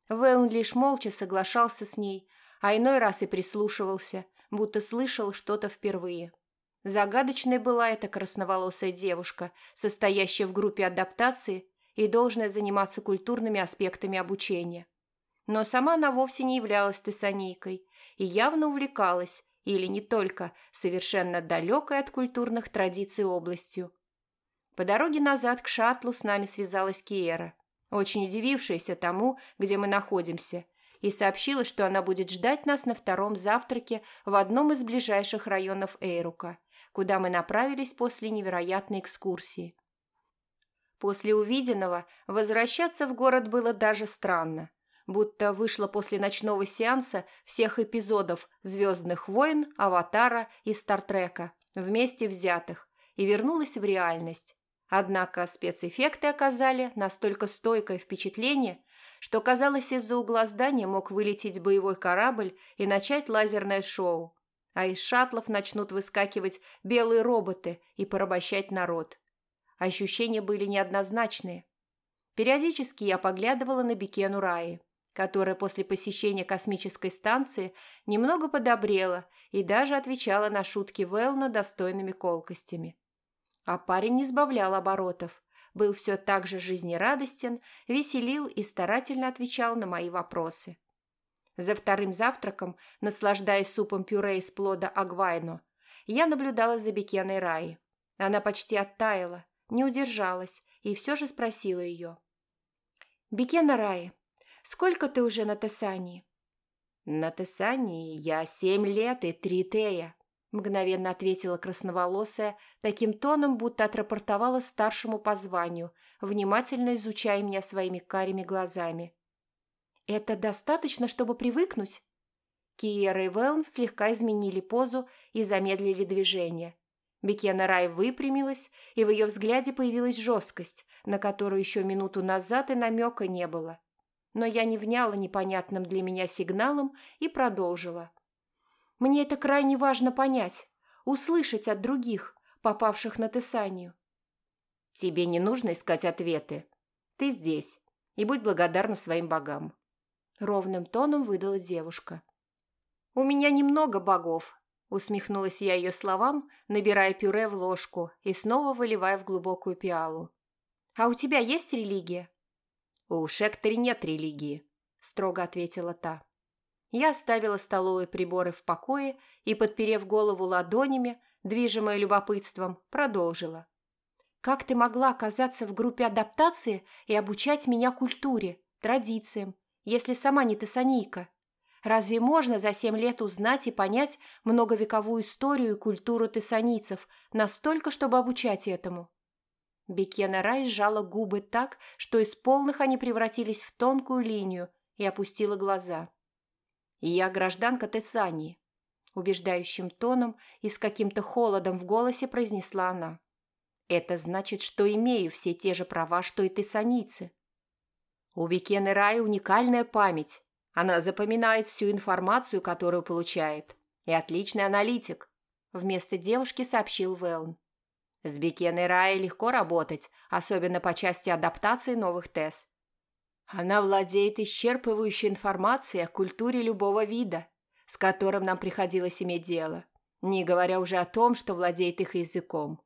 Вэлн лишь молча соглашался с ней, а иной раз и прислушивался, будто слышал что-то впервые. Загадочной была эта красноволосая девушка, состоящая в группе адаптации и должная заниматься культурными аспектами обучения. Но сама она вовсе не являлась тессанийкой и явно увлекалась, или не только, совершенно далекой от культурных традиций областью. По дороге назад к шаттлу с нами связалась Киера, очень удивившаяся тому, где мы находимся, и сообщила, что она будет ждать нас на втором завтраке в одном из ближайших районов Эйрука, куда мы направились после невероятной экскурсии. После увиденного возвращаться в город было даже странно, будто вышло после ночного сеанса всех эпизодов «Звездных войн», «Аватара» и «Стартрека» вместе взятых и вернулась в реальность. Однако спецэффекты оказали настолько стойкое впечатление, что, казалось, из-за угла здания мог вылететь боевой корабль и начать лазерное шоу, а из шаттлов начнут выскакивать белые роботы и порабощать народ. Ощущения были неоднозначные. Периодически я поглядывала на Бекену Раи, которая после посещения космической станции немного подобрела и даже отвечала на шутки Велна достойными колкостями. А парень не сбавлял оборотов, был все так же жизнерадостен, веселил и старательно отвечал на мои вопросы. За вторым завтраком, наслаждаясь супом-пюре из плода агвайно, я наблюдала за Бекеной Раи. Она почти оттаяла, не удержалась и все же спросила ее. «Бекена Раи, сколько ты уже на Тесании?» «На Тесании я семь лет и три тея», мгновенно ответила красноволосая, таким тоном, будто отрапортовала старшему по званию, внимательно изучая меня своими карими глазами. «Это достаточно, чтобы привыкнуть?» Киера и Велн слегка изменили позу и замедлили движение. Бекена Рай выпрямилась, и в ее взгляде появилась жесткость, на которую еще минуту назад и намека не было. Но я не вняла непонятным для меня сигналом и продолжила. Мне это крайне важно понять, услышать от других, попавших на Тесанию. Тебе не нужно искать ответы. Ты здесь, и будь благодарна своим богам. Ровным тоном выдала девушка. У меня немного богов, усмехнулась я ее словам, набирая пюре в ложку и снова выливая в глубокую пиалу. А у тебя есть религия? У Шектори нет религии, строго ответила та. Я оставила столовые приборы в покое и, подперев голову ладонями, движимая любопытством, продолжила. «Как ты могла оказаться в группе адаптации и обучать меня культуре, традициям, если сама не тессанийка? Разве можно за семь лет узнать и понять многовековую историю и культуру тессанийцев настолько, чтобы обучать этому?» Бекена Рай сжала губы так, что из полных они превратились в тонкую линию и опустила глаза. Я гражданка Тессании», – убеждающим тоном и с каким-то холодом в голосе произнесла она. «Это значит, что имею все те же права, что и тессанийцы». У Бекены Рай уникальная память. Она запоминает всю информацию, которую получает. И отличный аналитик», – вместо девушки сообщил Велн. С Бекеной Рай легко работать, особенно по части адаптации новых ТЭС. Она владеет исчерпывающей информацией о культуре любого вида, с которым нам приходилось иметь дело, не говоря уже о том, что владеет их языком.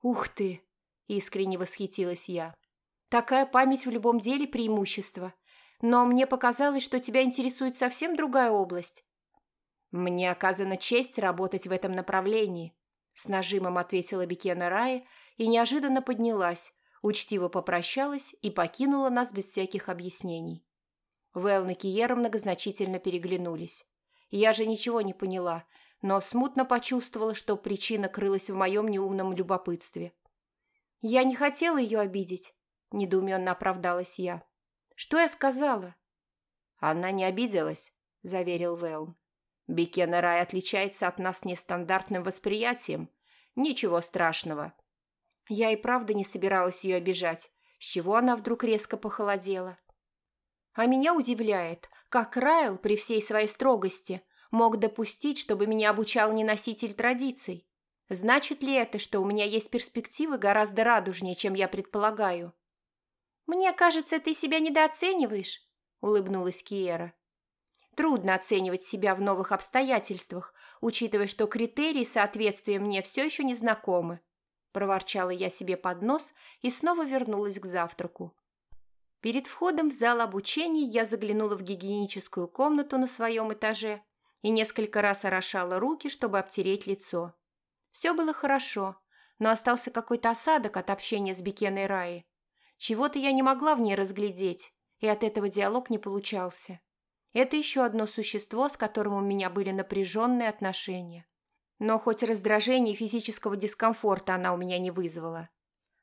«Ух ты!» – искренне восхитилась я. «Такая память в любом деле преимущество. Но мне показалось, что тебя интересует совсем другая область». «Мне оказана честь работать в этом направлении», – с нажимом ответила Бекена Рая и неожиданно поднялась, учтиво попрощалась и покинула нас без всяких объяснений. Вэл и Киера многозначительно переглянулись. Я же ничего не поняла, но смутно почувствовала, что причина крылась в моем неумном любопытстве. «Я не хотела ее обидеть», – недоуменно оправдалась я. «Что я сказала?» «Она не обиделась», – заверил Вэлн. «Бекена Рай отличается от нас нестандартным восприятием. Ничего страшного. Я и правда не собиралась ее обижать. С чего она вдруг резко похолодела? А меня удивляет, как Райл при всей своей строгости мог допустить, чтобы меня обучал не носитель традиций? Значит ли это, что у меня есть перспективы гораздо радужнее, чем я предполагаю? «Мне кажется, ты себя недооцениваешь», – улыбнулась Киера. Трудно оценивать себя в новых обстоятельствах, учитывая, что критерии соответствия мне все еще не знакомы. Проворчала я себе под нос и снова вернулась к завтраку. Перед входом в зал обучения я заглянула в гигиеническую комнату на своем этаже и несколько раз орошала руки, чтобы обтереть лицо. Все было хорошо, но остался какой-то осадок от общения с Бекеной Раей. Чего-то я не могла в ней разглядеть, и от этого диалог не получался. Это еще одно существо, с которым у меня были напряженные отношения. Но хоть раздражение и физического дискомфорта она у меня не вызвала.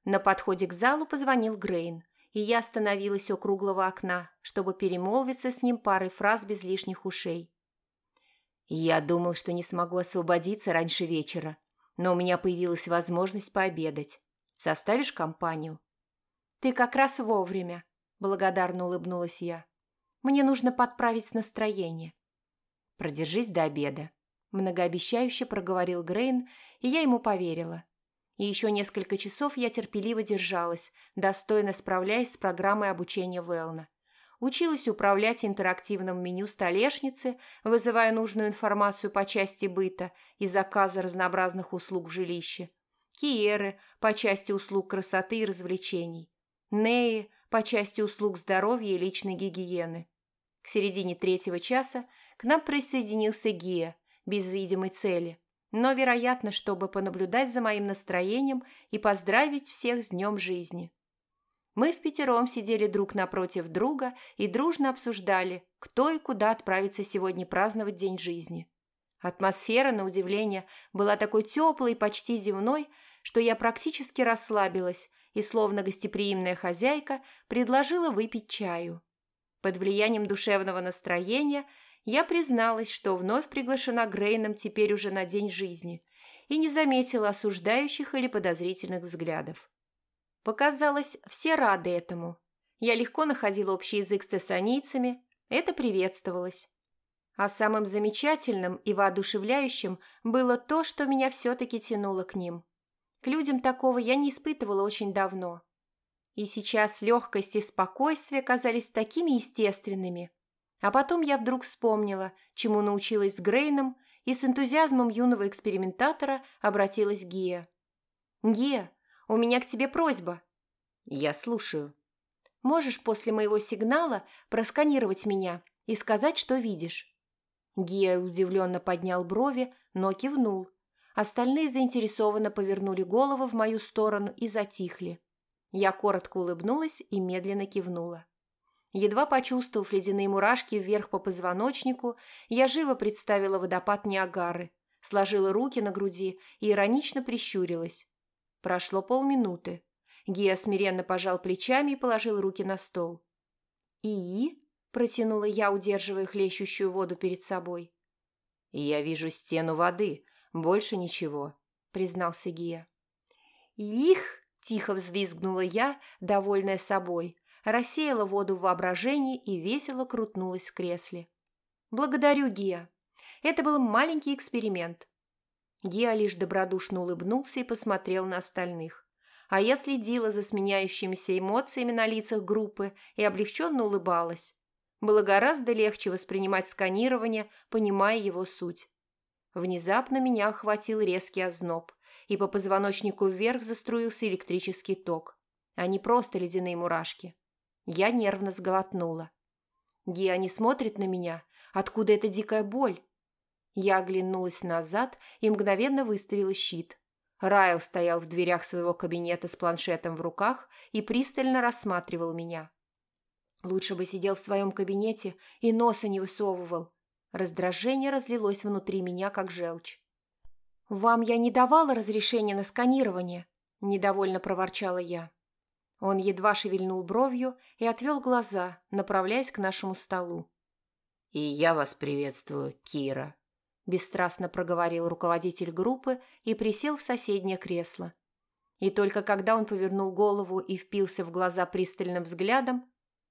На подходе к залу позвонил Грейн, и я остановилась у круглого окна, чтобы перемолвиться с ним парой фраз без лишних ушей. Я думал, что не смогу освободиться раньше вечера, но у меня появилась возможность пообедать. Составишь компанию? Ты как раз вовремя, благодарно улыбнулась я. Мне нужно подправить настроение. Продержись до обеда. Многообещающе проговорил Грейн, и я ему поверила. И еще несколько часов я терпеливо держалась, достойно справляясь с программой обучения Велна. Училась управлять интерактивным меню столешницы, вызывая нужную информацию по части быта и заказа разнообразных услуг в жилище. Киеры по части услуг красоты и развлечений. Неи по части услуг здоровья и личной гигиены. К середине третьего часа к нам присоединился Гия, без видимой цели, но, вероятно, чтобы понаблюдать за моим настроением и поздравить всех с днем жизни. Мы в пятером сидели друг напротив друга и дружно обсуждали, кто и куда отправится сегодня праздновать День жизни. Атмосфера, на удивление, была такой теплой и почти земной, что я практически расслабилась и, словно гостеприимная хозяйка, предложила выпить чаю. Под влиянием душевного настроения я призналась, что вновь приглашена Грейном теперь уже на день жизни и не заметила осуждающих или подозрительных взглядов. Показалось, все рады этому. Я легко находила общий язык с тессанийцами, это приветствовалось. А самым замечательным и воодушевляющим было то, что меня все-таки тянуло к ним. К людям такого я не испытывала очень давно. И сейчас легкость и спокойствие казались такими естественными. А потом я вдруг вспомнила, чему научилась с Грейном, и с энтузиазмом юного экспериментатора обратилась Гия. «Гия, у меня к тебе просьба». «Я слушаю». «Можешь после моего сигнала просканировать меня и сказать, что видишь?» Гия удивленно поднял брови, но кивнул. Остальные заинтересованно повернули головы в мою сторону и затихли. Я коротко улыбнулась и медленно кивнула. Едва почувствовав ледяные мурашки вверх по позвоночнику, я живо представила водопад Ниагары, сложила руки на груди и иронично прищурилась. Прошло полминуты. Гия смиренно пожал плечами и положил руки на стол. «И?» – протянула я, удерживая хлещущую воду перед собой. «Я вижу стену воды, больше ничего», – признался Гия. «Их!» Тихо взвизгнула я, довольная собой, рассеяла воду в воображении и весело крутнулась в кресле. «Благодарю, Гия. Это был маленький эксперимент». Гия лишь добродушно улыбнулся и посмотрел на остальных. А я следила за сменяющимися эмоциями на лицах группы и облегченно улыбалась. Было гораздо легче воспринимать сканирование, понимая его суть. Внезапно меня охватил резкий озноб и по позвоночнику вверх заструился электрический ток, а не просто ледяные мурашки. Я нервно сглотнула. Гиа не смотрит на меня. Откуда эта дикая боль? Я оглянулась назад и мгновенно выставила щит. Райл стоял в дверях своего кабинета с планшетом в руках и пристально рассматривал меня. Лучше бы сидел в своем кабинете и носа не высовывал. Раздражение разлилось внутри меня, как желчь. «Вам я не давала разрешения на сканирование», – недовольно проворчала я. Он едва шевельнул бровью и отвел глаза, направляясь к нашему столу. «И я вас приветствую, Кира», – бесстрастно проговорил руководитель группы и присел в соседнее кресло. И только когда он повернул голову и впился в глаза пристальным взглядом,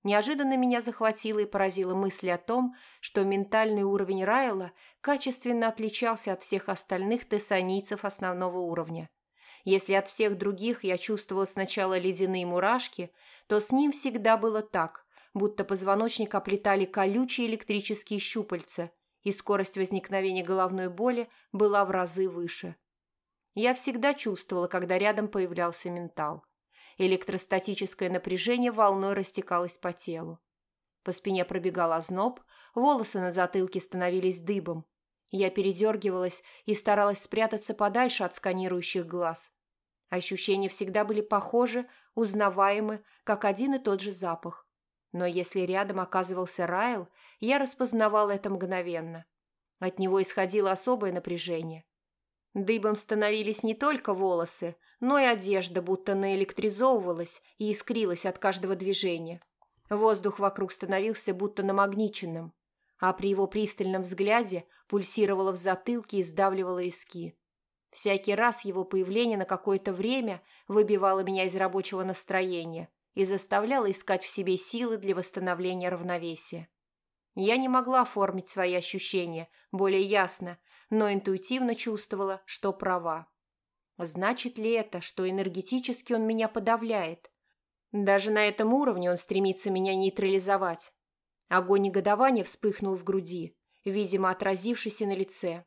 Неожиданно меня захватила и поразила мысль о том, что ментальный уровень Райла качественно отличался от всех остальных тессанийцев основного уровня. Если от всех других я чувствовала сначала ледяные мурашки, то с ним всегда было так, будто позвоночник оплетали колючие электрические щупальца, и скорость возникновения головной боли была в разы выше. Я всегда чувствовала, когда рядом появлялся ментал. Электростатическое напряжение волной растекалось по телу. По спине пробегал озноб, волосы на затылке становились дыбом. Я передергивалась и старалась спрятаться подальше от сканирующих глаз. Ощущения всегда были похожи, узнаваемы, как один и тот же запах. Но если рядом оказывался Райл, я распознавала это мгновенно. От него исходило особое напряжение. Дыбом становились не только волосы, но и одежда будто наэлектризовывалась и искрилась от каждого движения. Воздух вокруг становился будто намагниченным, а при его пристальном взгляде пульсировало в затылке и сдавливало виски. Всякий раз его появление на какое-то время выбивало меня из рабочего настроения и заставляло искать в себе силы для восстановления равновесия. Я не могла оформить свои ощущения более ясно, но интуитивно чувствовала, что права. Значит ли это, что энергетически он меня подавляет? Даже на этом уровне он стремится меня нейтрализовать. Огонь негодования вспыхнул в груди, видимо, отразившийся на лице.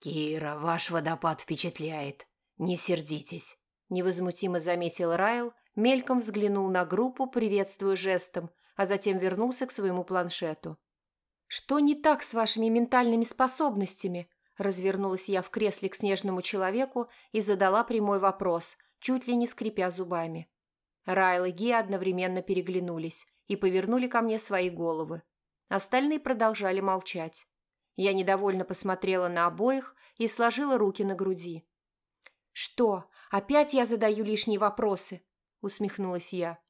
«Кира, ваш водопад впечатляет. Не сердитесь», – невозмутимо заметил Райл, мельком взглянул на группу, приветствуя жестом, а затем вернулся к своему планшету. «Что не так с вашими ментальными способностями?» Развернулась я в кресле к снежному человеку и задала прямой вопрос, чуть ли не скрипя зубами. Райл и Ги одновременно переглянулись и повернули ко мне свои головы. Остальные продолжали молчать. Я недовольно посмотрела на обоих и сложила руки на груди. «Что, опять я задаю лишние вопросы?» – усмехнулась я.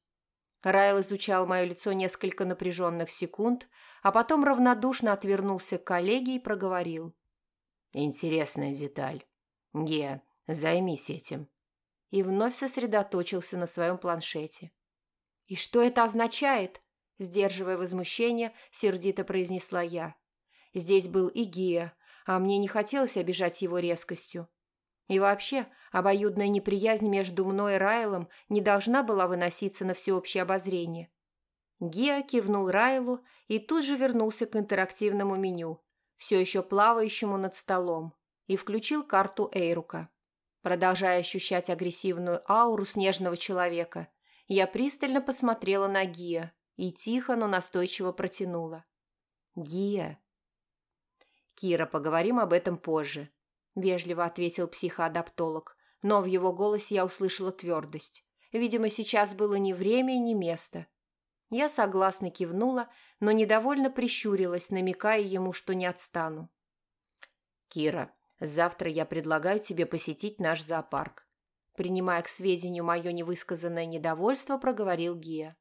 Райл изучал мое лицо несколько напряженных секунд, а потом равнодушно отвернулся к коллеге и проговорил. Интересная деталь. Геа, займись этим. И вновь сосредоточился на своем планшете. «И что это означает?» Сдерживая возмущение, сердито произнесла я. Здесь был и Геа, а мне не хотелось обижать его резкостью. И вообще, обоюдная неприязнь между мной и Райлом не должна была выноситься на всеобщее обозрение. Геа кивнул Райлу и тут же вернулся к интерактивному меню, все еще плавающему над столом, и включил карту Эйрука. Продолжая ощущать агрессивную ауру снежного человека, я пристально посмотрела на Гия и тихо, но настойчиво протянула. «Гия!» «Кира, поговорим об этом позже», – вежливо ответил психоадаптолог, но в его голосе я услышала твердость. Видимо, сейчас было ни время, ни место. Я согласно кивнула, но недовольно прищурилась, намекая ему, что не отстану. «Кира, завтра я предлагаю тебе посетить наш зоопарк», принимая к сведению мое невысказанное недовольство, проговорил Гия.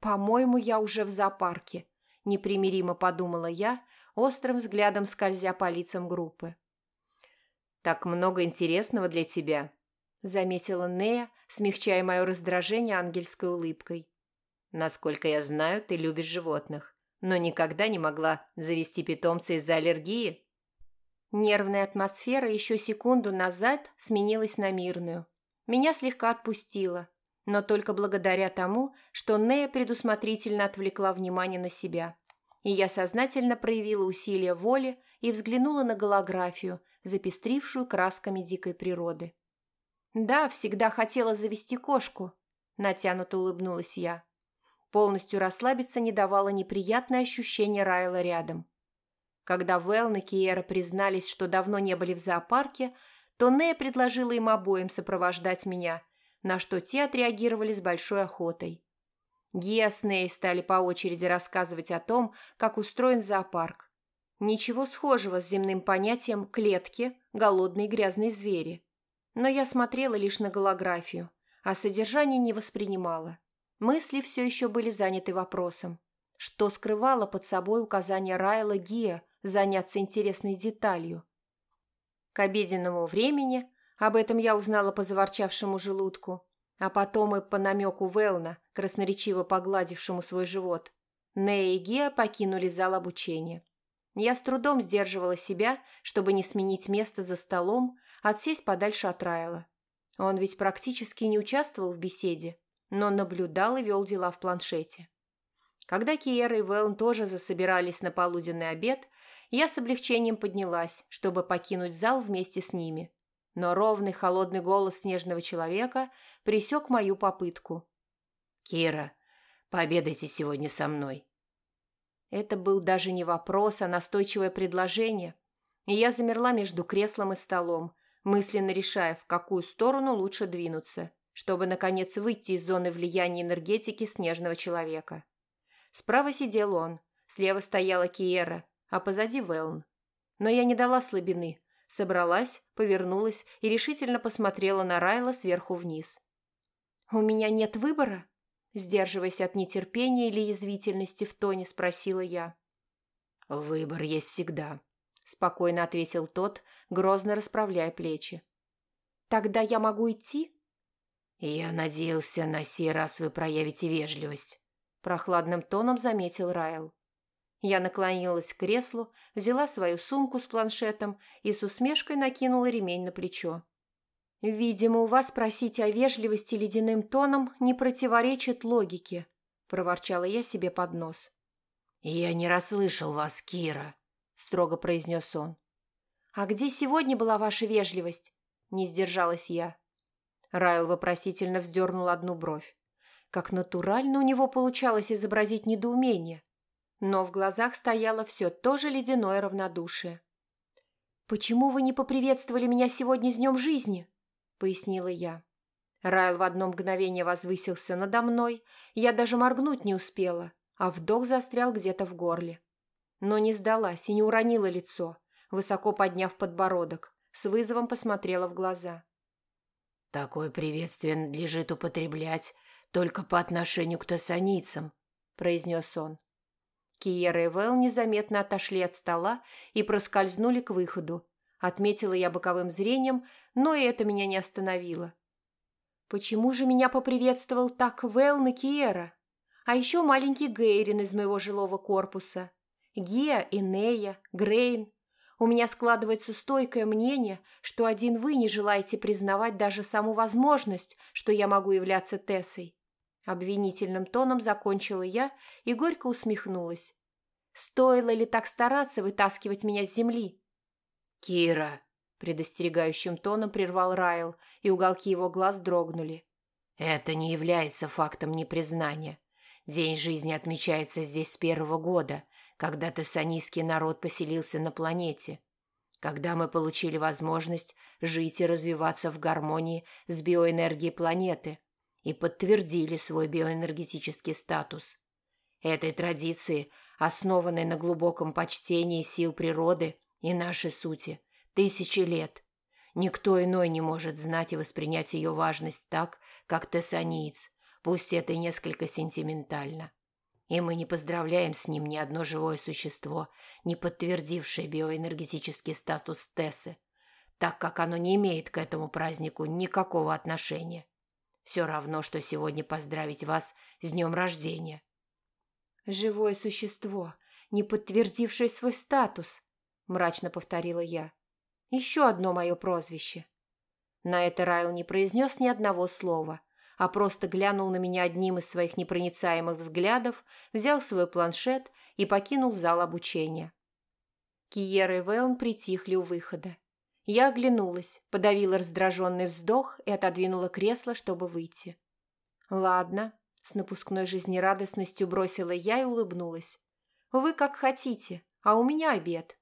«По-моему, я уже в зоопарке», – непримиримо подумала я, острым взглядом скользя по лицам группы. «Так много интересного для тебя», – заметила Нея, смягчая мое раздражение ангельской улыбкой. Насколько я знаю, ты любишь животных, но никогда не могла завести питомца из-за аллергии. Нервная атмосфера еще секунду назад сменилась на мирную. Меня слегка отпустило, но только благодаря тому, что Нея предусмотрительно отвлекла внимание на себя. И я сознательно проявила усилия воли и взглянула на голографию, запестрившую красками дикой природы. «Да, всегда хотела завести кошку», – натянуто улыбнулась я. Полностью расслабиться не давало неприятное ощущение Райла рядом. Когда Вэлн и Киера признались, что давно не были в зоопарке, то Нея предложила им обоим сопровождать меня, на что те отреагировали с большой охотой. Гия с Ней стали по очереди рассказывать о том, как устроен зоопарк. Ничего схожего с земным понятием «клетки», «голодные грязные звери». Но я смотрела лишь на голографию, а содержание не воспринимала. Мысли все еще были заняты вопросом, что скрывало под собой указание Райла Гия заняться интересной деталью. К обеденному времени, об этом я узнала по заворчавшему желудку, А потом и по намеку Велна, красноречиво погладившему свой живот, Нея и Геа покинули зал обучения. Я с трудом сдерживала себя, чтобы не сменить место за столом, отсесть подальше от Райла. Он ведь практически не участвовал в беседе, но наблюдал и вел дела в планшете. Когда Киера и Велн тоже засобирались на полуденный обед, я с облегчением поднялась, чтобы покинуть зал вместе с ними. Но ровный холодный голос снежного человека пресек мою попытку. «Кира, пообедайте сегодня со мной». Это был даже не вопрос, а настойчивое предложение. И я замерла между креслом и столом, мысленно решая, в какую сторону лучше двинуться, чтобы, наконец, выйти из зоны влияния энергетики снежного человека. Справа сидел он, слева стояла Киера, а позади Велн. Но я не дала слабины, собралась, повернулась и решительно посмотрела на Райла сверху вниз. «У меня нет выбора?» Сдерживаясь от нетерпения или язвительности в тоне, спросила я. «Выбор есть всегда», – спокойно ответил тот, грозно расправляя плечи. «Тогда я могу идти?» «Я надеялся, на сей раз вы проявите вежливость», – прохладным тоном заметил Райл. Я наклонилась к креслу, взяла свою сумку с планшетом и с усмешкой накинула ремень на плечо. «Видимо, у вас просить о вежливости ледяным тоном не противоречит логике», – проворчала я себе под нос. «Я не расслышал вас, Кира», – строго произнес он. «А где сегодня была ваша вежливость?» – не сдержалась я. Райл вопросительно вздернул одну бровь. Как натурально у него получалось изобразить недоумение. Но в глазах стояло все то же ледяное равнодушие. «Почему вы не поприветствовали меня сегодня с днем жизни?» Пояснила я. Райл в одно мгновение возвысился надо мной, я даже моргнуть не успела, а вдох застрял где-то в горле. Но не сдалась и не уронила лицо, высоко подняв подбородок, с вызовом посмотрела в глаза. «Такое приветствие надлежит употреблять только по отношению к тессаницам», – произнес он. Киера и Вэл незаметно отошли от стола и проскользнули к выходу, Отметила я боковым зрением, но и это меня не остановило. Почему же меня поприветствовал так Вэл Киера? А еще маленький Гейрин из моего жилого корпуса. Гия, Инея, Грейн. У меня складывается стойкое мнение, что один вы не желаете признавать даже саму возможность, что я могу являться Тессой. Обвинительным тоном закончила я и горько усмехнулась. Стоило ли так стараться вытаскивать меня с земли? «Кира!» – предостерегающим тоном прервал Райл, и уголки его глаз дрогнули. «Это не является фактом непризнания. День жизни отмечается здесь с первого года, когда тессанийский народ поселился на планете. Когда мы получили возможность жить и развиваться в гармонии с биоэнергией планеты и подтвердили свой биоэнергетический статус. Этой традиции, основанной на глубоком почтении сил природы и нашей сути тысячи лет. Никто иной не может знать и воспринять ее важность так, как тессаниец, пусть это и несколько сентиментально. И мы не поздравляем с ним ни одно живое существо, не подтвердившее биоэнергетический статус Тессы, так как оно не имеет к этому празднику никакого отношения. Все равно, что сегодня поздравить вас с днем рождения. «Живое существо, не подтвердившее свой статус», – мрачно повторила я. «Еще одно мое прозвище». На это Райл не произнес ни одного слова, а просто глянул на меня одним из своих непроницаемых взглядов, взял свой планшет и покинул зал обучения. Киера и Вэлн притихли у выхода. Я оглянулась, подавила раздраженный вздох и отодвинула кресло, чтобы выйти. «Ладно», — с напускной жизнерадостностью бросила я и улыбнулась. «Вы как хотите, а у меня обед»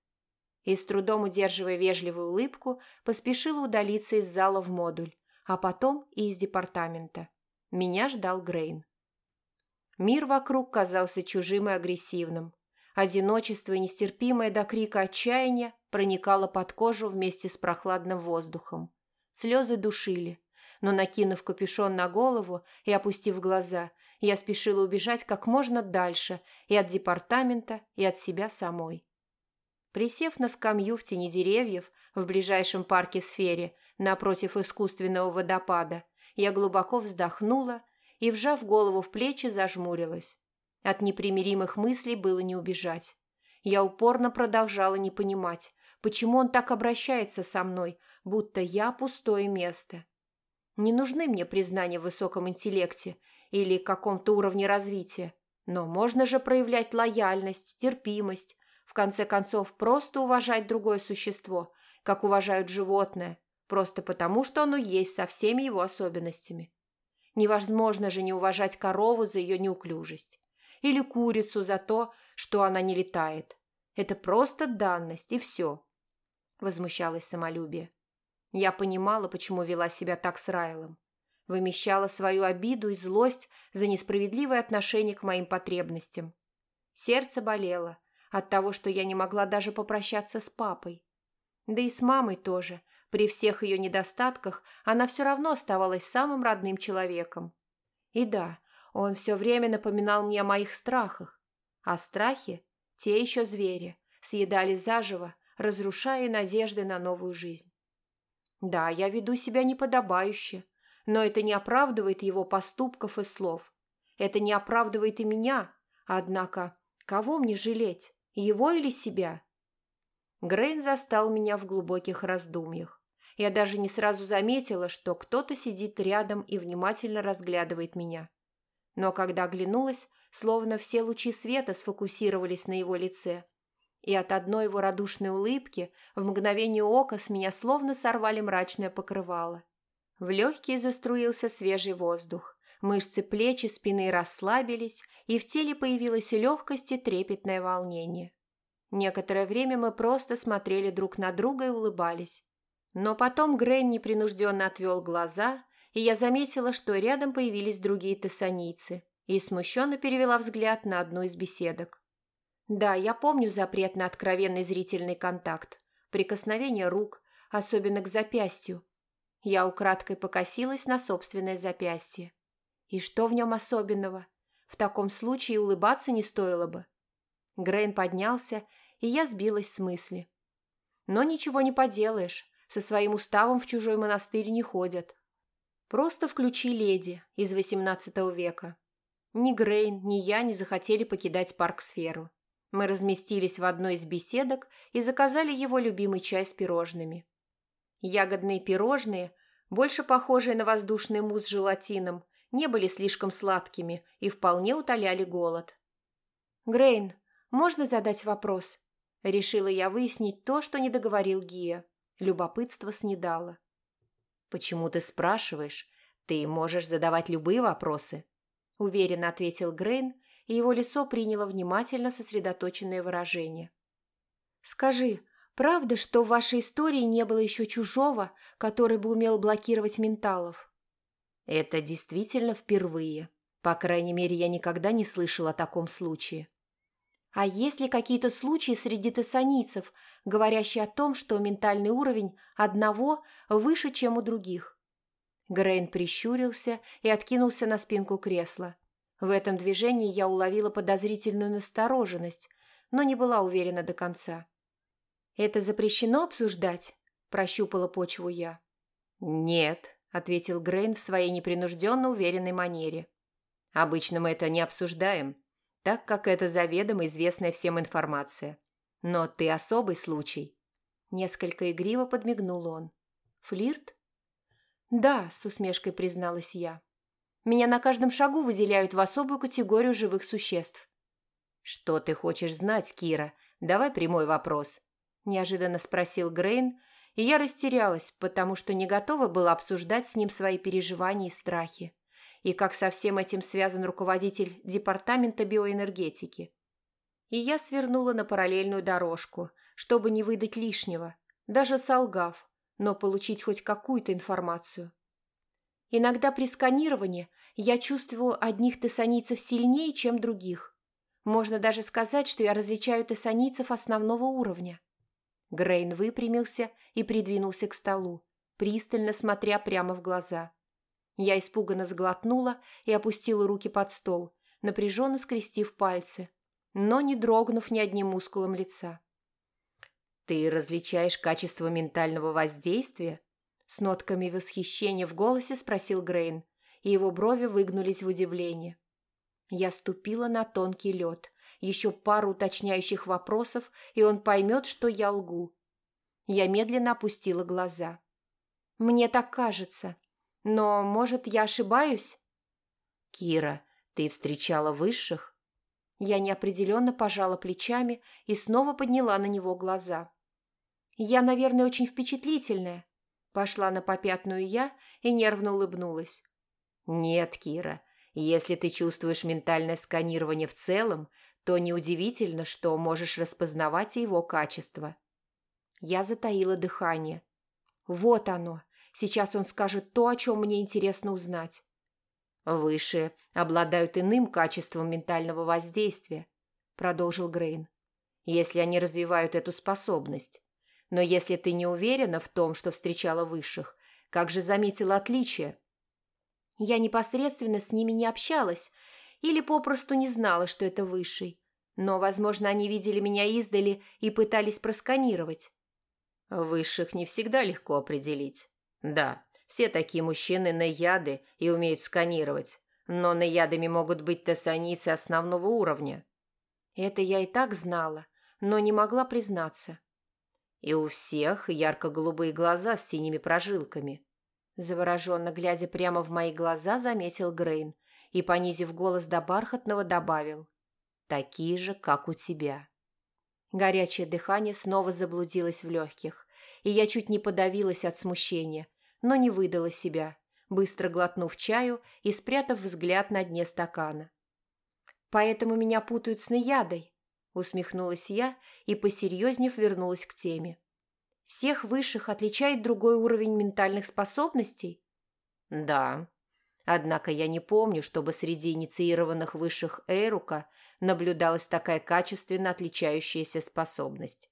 и, с трудом удерживая вежливую улыбку, поспешила удалиться из зала в модуль, а потом и из департамента. Меня ждал Грейн. Мир вокруг казался чужим и агрессивным. Одиночество и нестерпимое до крика отчаяния проникало под кожу вместе с прохладным воздухом. Слезы душили, но, накинув капюшон на голову и опустив глаза, я спешила убежать как можно дальше и от департамента, и от себя самой. Присев на скамью в тени деревьев в ближайшем парке сфере напротив искусственного водопада, Я глубоко вздохнула и, вжав голову в плечи, зажмурилась. От непримиримых мыслей было не убежать. Я упорно продолжала не понимать, почему он так обращается со мной, будто я пустое место. Не нужны мне признания в высоком интеллекте или каком-то уровне развития, но можно же проявлять лояльность, терпимость, в конце концов просто уважать другое существо, как уважают животное, просто потому, что оно есть со всеми его особенностями. Невозможно же не уважать корову за ее неуклюжесть. Или курицу за то, что она не летает. Это просто данность, и все. Возмущалось самолюбие. Я понимала, почему вела себя так с Райлом. Вымещала свою обиду и злость за несправедливое отношение к моим потребностям. Сердце болело от того, что я не могла даже попрощаться с папой. Да и с мамой тоже, при всех ее недостатках она все равно оставалась самым родным человеком. И да, он все время напоминал мне о моих страхах. А страхи, те еще звери, съедали заживо, разрушая надежды на новую жизнь. Да, я веду себя неподобающе, но это не оправдывает его поступков и слов. Это не оправдывает и меня, однако кого мне жалеть, его или себя? Грейн застал меня в глубоких раздумьях. Я даже не сразу заметила, что кто-то сидит рядом и внимательно разглядывает меня. Но когда оглянулась, словно все лучи света сфокусировались на его лице. И от одной его радушной улыбки в мгновение ока с меня словно сорвали мрачное покрывало. В легкие заструился свежий воздух. Мышцы плеч и спины расслабились, и в теле появилась легкость и трепетное волнение. Некоторое время мы просто смотрели друг на друга и улыбались. Но потом Грейн непринужденно отвел глаза, и я заметила, что рядом появились другие тессанийцы, и смущенно перевела взгляд на одну из беседок. Да, я помню запрет на откровенный зрительный контакт, прикосновение рук, особенно к запястью. Я украдкой покосилась на собственное запястье. И что в нем особенного? В таком случае улыбаться не стоило бы. Грейн поднялся, и я сбилась с мысли. Но ничего не поделаешь со своим уставом в чужой монастырь не ходят. Просто включи леди из XVIII века. Ни Грейн, ни я не захотели покидать парк-сферу. Мы разместились в одной из беседок и заказали его любимый чай с пирожными. Ягодные пирожные, больше похожие на воздушный мусс с желатином, не были слишком сладкими и вполне утоляли голод. «Грейн, можно задать вопрос?» Решила я выяснить то, что не договорил Гия. Любопытство снедало. «Почему ты спрашиваешь? Ты можешь задавать любые вопросы», – уверенно ответил Грейн, и его лицо приняло внимательно сосредоточенное выражение. «Скажи, правда, что в вашей истории не было еще чужого, который бы умел блокировать менталов?» «Это действительно впервые. По крайней мере, я никогда не слышал о таком случае», а есть ли какие-то случаи среди тессанийцев, говорящие о том, что ментальный уровень одного выше, чем у других? Грейн прищурился и откинулся на спинку кресла. В этом движении я уловила подозрительную настороженность, но не была уверена до конца. «Это запрещено обсуждать?» – прощупала почву я. «Нет», – ответил Грейн в своей непринужденно уверенной манере. «Обычно мы это не обсуждаем, так как это заведомо известная всем информация. Но ты особый случай». Несколько игриво подмигнул он. «Флирт?» «Да», – с усмешкой призналась я. «Меня на каждом шагу выделяют в особую категорию живых существ». «Что ты хочешь знать, Кира? Давай прямой вопрос», – неожиданно спросил Грейн, и я растерялась, потому что не готова была обсуждать с ним свои переживания и страхи и как со всем этим связан руководитель департамента биоэнергетики. И я свернула на параллельную дорожку, чтобы не выдать лишнего, даже солгав, но получить хоть какую-то информацию. Иногда при сканировании я чувствую одних тессанийцев сильнее, чем других. Можно даже сказать, что я различаю тессанийцев основного уровня. Грейн выпрямился и придвинулся к столу, пристально смотря прямо в глаза. Я испуганно сглотнула и опустила руки под стол, напряженно скрестив пальцы, но не дрогнув ни одним мускулом лица. «Ты различаешь качество ментального воздействия?» С нотками восхищения в голосе спросил Грейн, и его брови выгнулись в удивление. Я ступила на тонкий лед. Еще пару уточняющих вопросов, и он поймет, что я лгу. Я медленно опустила глаза. «Мне так кажется. Но, может, я ошибаюсь?» «Кира, ты встречала высших?» Я неопределенно пожала плечами и снова подняла на него глаза. «Я, наверное, очень впечатлительная», – пошла на попятную я и нервно улыбнулась. «Нет, Кира, если ты чувствуешь ментальное сканирование в целом, то неудивительно, что можешь распознавать его качество». Я затаила дыхание. «Вот оно. Сейчас он скажет то, о чем мне интересно узнать». «Высшие обладают иным качеством ментального воздействия», – продолжил Грейн, «если они развивают эту способность. Но если ты не уверена в том, что встречала высших, как же заметила отличие?» Я непосредственно с ними не общалась или попросту не знала, что это высший. Но, возможно, они видели меня издали и пытались просканировать. Высших не всегда легко определить. Да, все такие мужчины наяды и умеют сканировать, но наядами могут быть тессаницы основного уровня. Это я и так знала, но не могла признаться. И у всех ярко-голубые глаза с синими прожилками. Завороженно глядя прямо в мои глаза, заметил Грейн и, понизив голос до бархатного, добавил. «Такие же, как у тебя». Горячее дыхание снова заблудилось в легких, и я чуть не подавилась от смущения – но не выдала себя, быстро глотнув чаю и спрятав взгляд на дне стакана. «Поэтому меня путают с наядой», – усмехнулась я и, посерьезнев, вернулась к теме. «Всех высших отличает другой уровень ментальных способностей?» «Да. Однако я не помню, чтобы среди инициированных высших Эйрука наблюдалась такая качественно отличающаяся способность».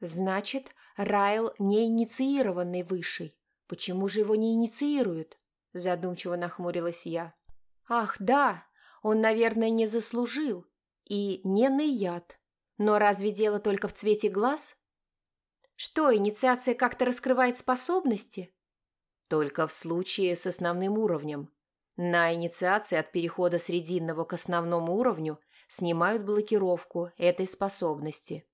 «Значит, Райл не инициированный высший», Почему же его не инициируют? Задумчиво нахмурилась я. Ах, да, он, наверное, не заслужил. И не на яд. Но разве дело только в цвете глаз? Что, инициация как-то раскрывает способности? Только в случае с основным уровнем. На инициации от перехода срединного к основному уровню снимают блокировку этой способности.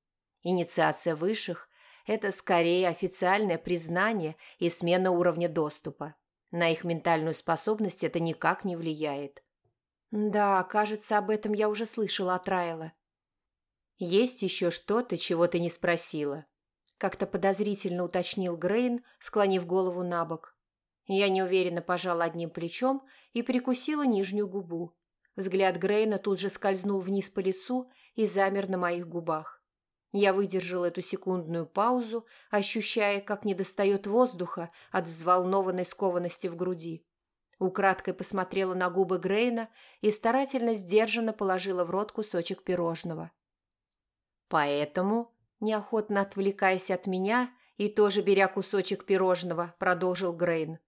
Инициация высших это скорее официальное признание и смена уровня доступа. На их ментальную способность это никак не влияет. Да, кажется, об этом я уже слышала от Райла. Есть еще что-то, чего ты не спросила? Как-то подозрительно уточнил Грейн, склонив голову на бок. Я неуверенно пожала одним плечом и прикусила нижнюю губу. Взгляд Грейна тут же скользнул вниз по лицу и замер на моих губах. Я выдержал эту секундную паузу, ощущая, как недостает воздуха от взволнованной скованности в груди. Украдкой посмотрела на губы Грейна и старательно сдержанно положила в рот кусочек пирожного. «Поэтому, неохотно отвлекаясь от меня и тоже беря кусочек пирожного, продолжил Грейн,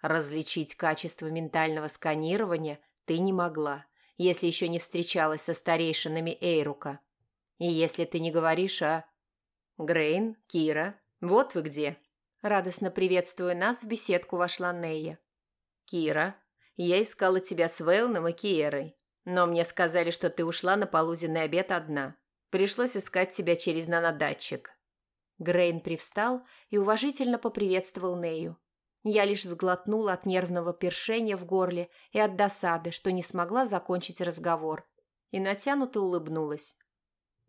различить качество ментального сканирования ты не могла, если еще не встречалась со старейшинами Эйрука». И если ты не говоришь о... Грейн, Кира, вот вы где. Радостно приветствуя нас, в беседку вошла Нея. Кира, я искала тебя с Вэлном и Киерой, но мне сказали, что ты ушла на полуденный обед одна. Пришлось искать тебя через нанодатчик. Грейн привстал и уважительно поприветствовал Нею. Я лишь сглотнула от нервного першения в горле и от досады, что не смогла закончить разговор, и натянуто улыбнулась.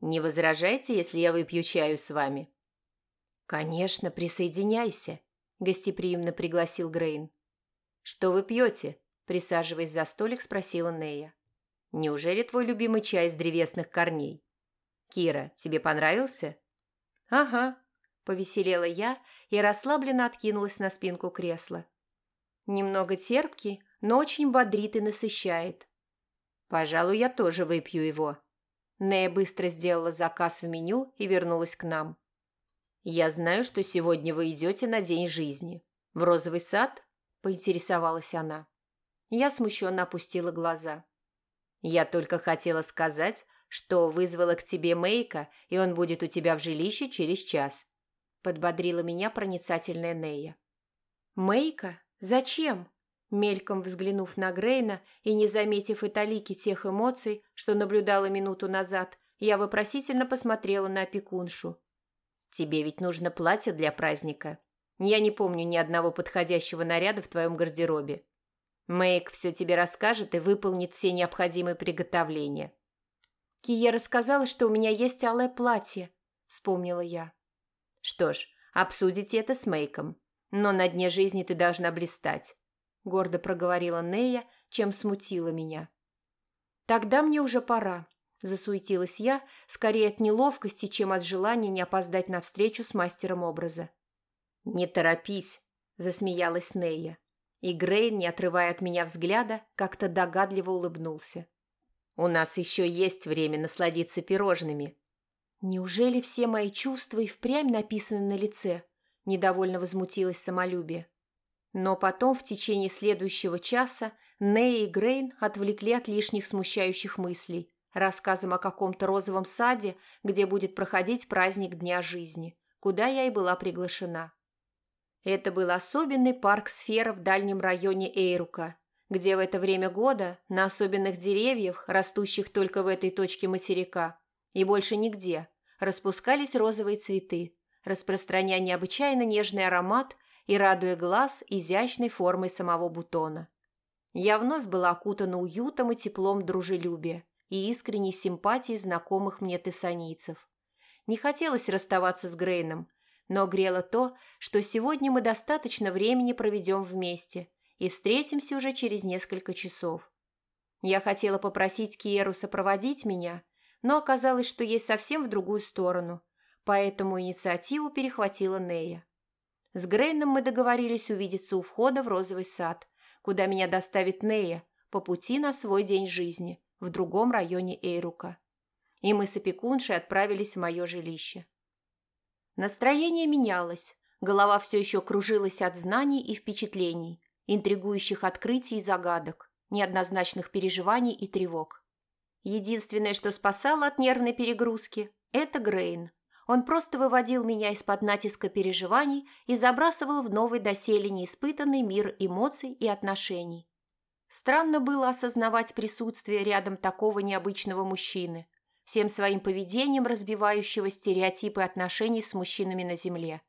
Не возражайте, если я выпью чаю с вами?» «Конечно, присоединяйся», – гостеприимно пригласил Грейн. «Что вы пьете?» – присаживаясь за столик, спросила Нея. «Неужели твой любимый чай из древесных корней?» «Кира, тебе понравился?» «Ага», – повеселела я и расслабленно откинулась на спинку кресла. «Немного терпкий, но очень бодрит и насыщает». «Пожалуй, я тоже выпью его», Нея быстро сделала заказ в меню и вернулась к нам. «Я знаю, что сегодня вы идете на день жизни. В розовый сад?» – поинтересовалась она. Я смущенно опустила глаза. «Я только хотела сказать, что вызвала к тебе Мейка, и он будет у тебя в жилище через час», – подбодрила меня проницательная Нея. «Мейка? Зачем?» Мельком взглянув на Грейна и не заметив и талики тех эмоций, что наблюдала минуту назад, я вопросительно посмотрела на опекуншу. «Тебе ведь нужно платье для праздника. Я не помню ни одного подходящего наряда в твоем гардеробе. Мэйк все тебе расскажет и выполнит все необходимые приготовления». «Кия рассказала, что у меня есть алое платье», — вспомнила я. «Что ж, обсудите это с Мэйком. Но на дне жизни ты должна блистать», — гордо проговорила Нея, чем смутила меня. «Тогда мне уже пора», — засуетилась я, скорее от неловкости, чем от желания не опоздать на встречу с мастером образа. «Не торопись», — засмеялась Нея. И Грейн, не отрывая от меня взгляда, как-то догадливо улыбнулся. «У нас еще есть время насладиться пирожными». «Неужели все мои чувства и впрямь написаны на лице?» Недовольно возмутилась самолюбие. Но потом в течение следующего часа Нея и Грейн отвлекли от лишних смущающих мыслей рассказом о каком-то розовом саде, где будет проходить праздник Дня жизни, куда я и была приглашена. Это был особенный парк-сфера в дальнем районе Эйрука, где в это время года на особенных деревьях, растущих только в этой точке материка, и больше нигде, распускались розовые цветы, распространяя необычайно нежный аромат и радуя глаз изящной формой самого бутона. Я вновь была окутана уютом и теплом дружелюбия и искренней симпатией знакомых мне тессанийцев. Не хотелось расставаться с Грейном, но грело то, что сегодня мы достаточно времени проведем вместе и встретимся уже через несколько часов. Я хотела попросить Киеру сопроводить меня, но оказалось, что есть совсем в другую сторону – поэтому инициативу перехватила Нея. С Грейном мы договорились увидеться у входа в розовый сад, куда меня доставит Нея по пути на свой день жизни в другом районе Эйрука. И мы с опекуншей отправились в мое жилище. Настроение менялось, голова все еще кружилась от знаний и впечатлений, интригующих открытий и загадок, неоднозначных переживаний и тревог. Единственное, что спасало от нервной перегрузки – это Грейн – он просто выводил меня из-под натиска переживаний и забрасывал в новый доселе неиспытанный мир эмоций и отношений. Странно было осознавать присутствие рядом такого необычного мужчины, всем своим поведением разбивающего стереотипы отношений с мужчинами на земле.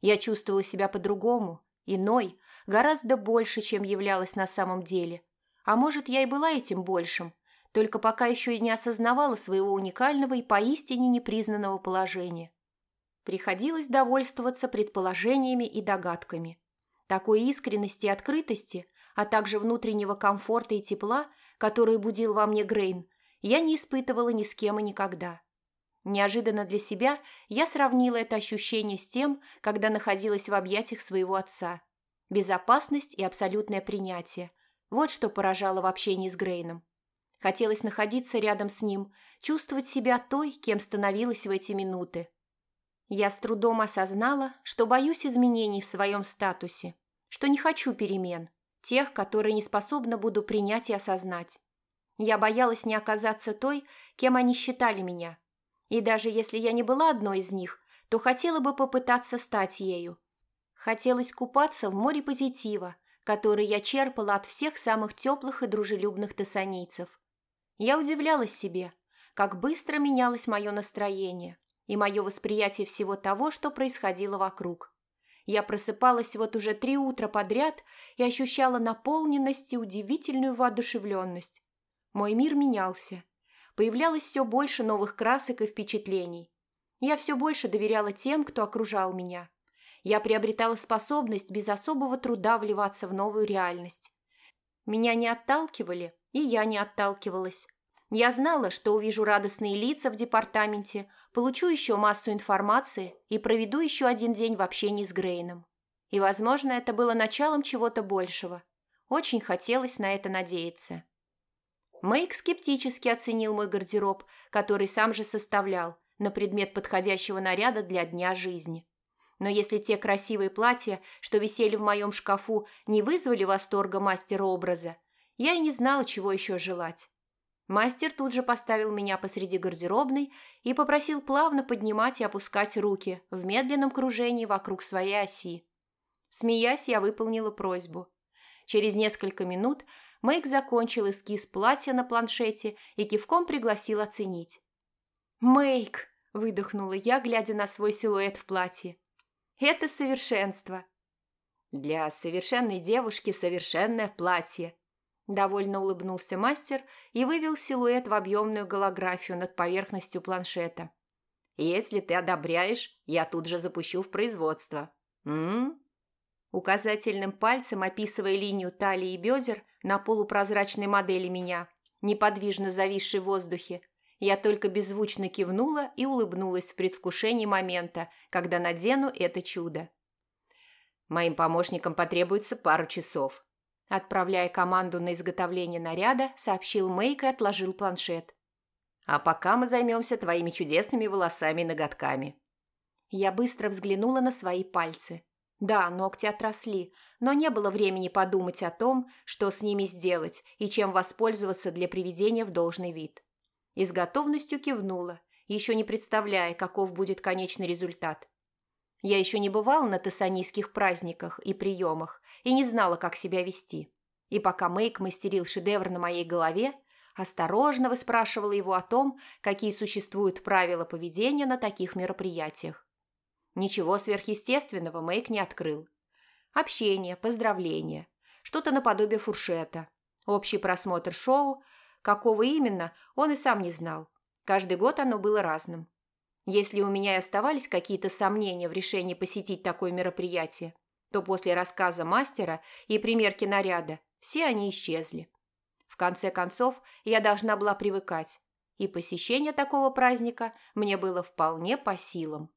Я чувствовала себя по-другому, иной, гораздо больше, чем являлась на самом деле. А может, я и была этим большим, только пока еще и не осознавала своего уникального и поистине непризнанного положения. Приходилось довольствоваться предположениями и догадками. Такой искренности и открытости, а также внутреннего комфорта и тепла, который будил во мне Грейн, я не испытывала ни с кем и никогда. Неожиданно для себя я сравнила это ощущение с тем, когда находилась в объятиях своего отца. Безопасность и абсолютное принятие – вот что поражало в общении с Грейном. Хотелось находиться рядом с ним, чувствовать себя той, кем становилась в эти минуты. Я с трудом осознала, что боюсь изменений в своем статусе, что не хочу перемен, тех, которые не способна буду принять и осознать. Я боялась не оказаться той, кем они считали меня. И даже если я не была одной из них, то хотела бы попытаться стать ею. Хотелось купаться в море позитива, который я черпала от всех самых теплых и дружелюбных тессанийцев. Я удивлялась себе, как быстро менялось мое настроение и мое восприятие всего того, что происходило вокруг. Я просыпалась вот уже три утра подряд и ощущала наполненность и удивительную воодушевленность. Мой мир менялся. Появлялось все больше новых красок и впечатлений. Я все больше доверяла тем, кто окружал меня. Я приобретала способность без особого труда вливаться в новую реальность. Меня не отталкивали, и я не отталкивалась. Я знала, что увижу радостные лица в департаменте, получу еще массу информации и проведу еще один день в общении с Грейном. И, возможно, это было началом чего-то большего. Очень хотелось на это надеяться. Мэйк скептически оценил мой гардероб, который сам же составлял, на предмет подходящего наряда для дня жизни. Но если те красивые платья, что висели в моем шкафу, не вызвали восторга мастера образа, я и не знала, чего еще желать. Мастер тут же поставил меня посреди гардеробной и попросил плавно поднимать и опускать руки в медленном кружении вокруг своей оси. Смеясь, я выполнила просьбу. Через несколько минут Мэйк закончил эскиз платья на планшете и кивком пригласил оценить. «Мэйк!» – выдохнула я, глядя на свой силуэт в платье. «Это совершенство!» «Для совершенной девушки совершенное платье!» Довольно улыбнулся мастер и вывел силуэт в объемную голографию над поверхностью планшета. «Если ты одобряешь, я тут же запущу в производство. М, Указательным пальцем, описывая линию талии и бедер на полупрозрачной модели меня, неподвижно зависшей в воздухе, я только беззвучно кивнула и улыбнулась в предвкушении момента, когда надену это чудо. Моим помощникам потребуется пару часов. Отправляя команду на изготовление наряда, сообщил Мэйк и отложил планшет. А пока мы займемся твоими чудесными волосами и ноготками. Я быстро взглянула на свои пальцы. Да, ногти отросли, но не было времени подумать о том, что с ними сделать и чем воспользоваться для приведения в должный вид. И с готовностью кивнула, еще не представляя, каков будет конечный результат. Я еще не бывала на тессанийских праздниках и приемах и не знала, как себя вести. И пока Мэйк мастерил шедевр на моей голове, осторожно выспрашивала его о том, какие существуют правила поведения на таких мероприятиях. Ничего сверхъестественного Мэйк не открыл. Общение, поздравления, что-то наподобие фуршета, общий просмотр шоу, какого именно, он и сам не знал. Каждый год оно было разным. Если у меня и оставались какие-то сомнения в решении посетить такое мероприятие, то после рассказа мастера и примерки наряда все они исчезли. В конце концов, я должна была привыкать, и посещение такого праздника мне было вполне по силам.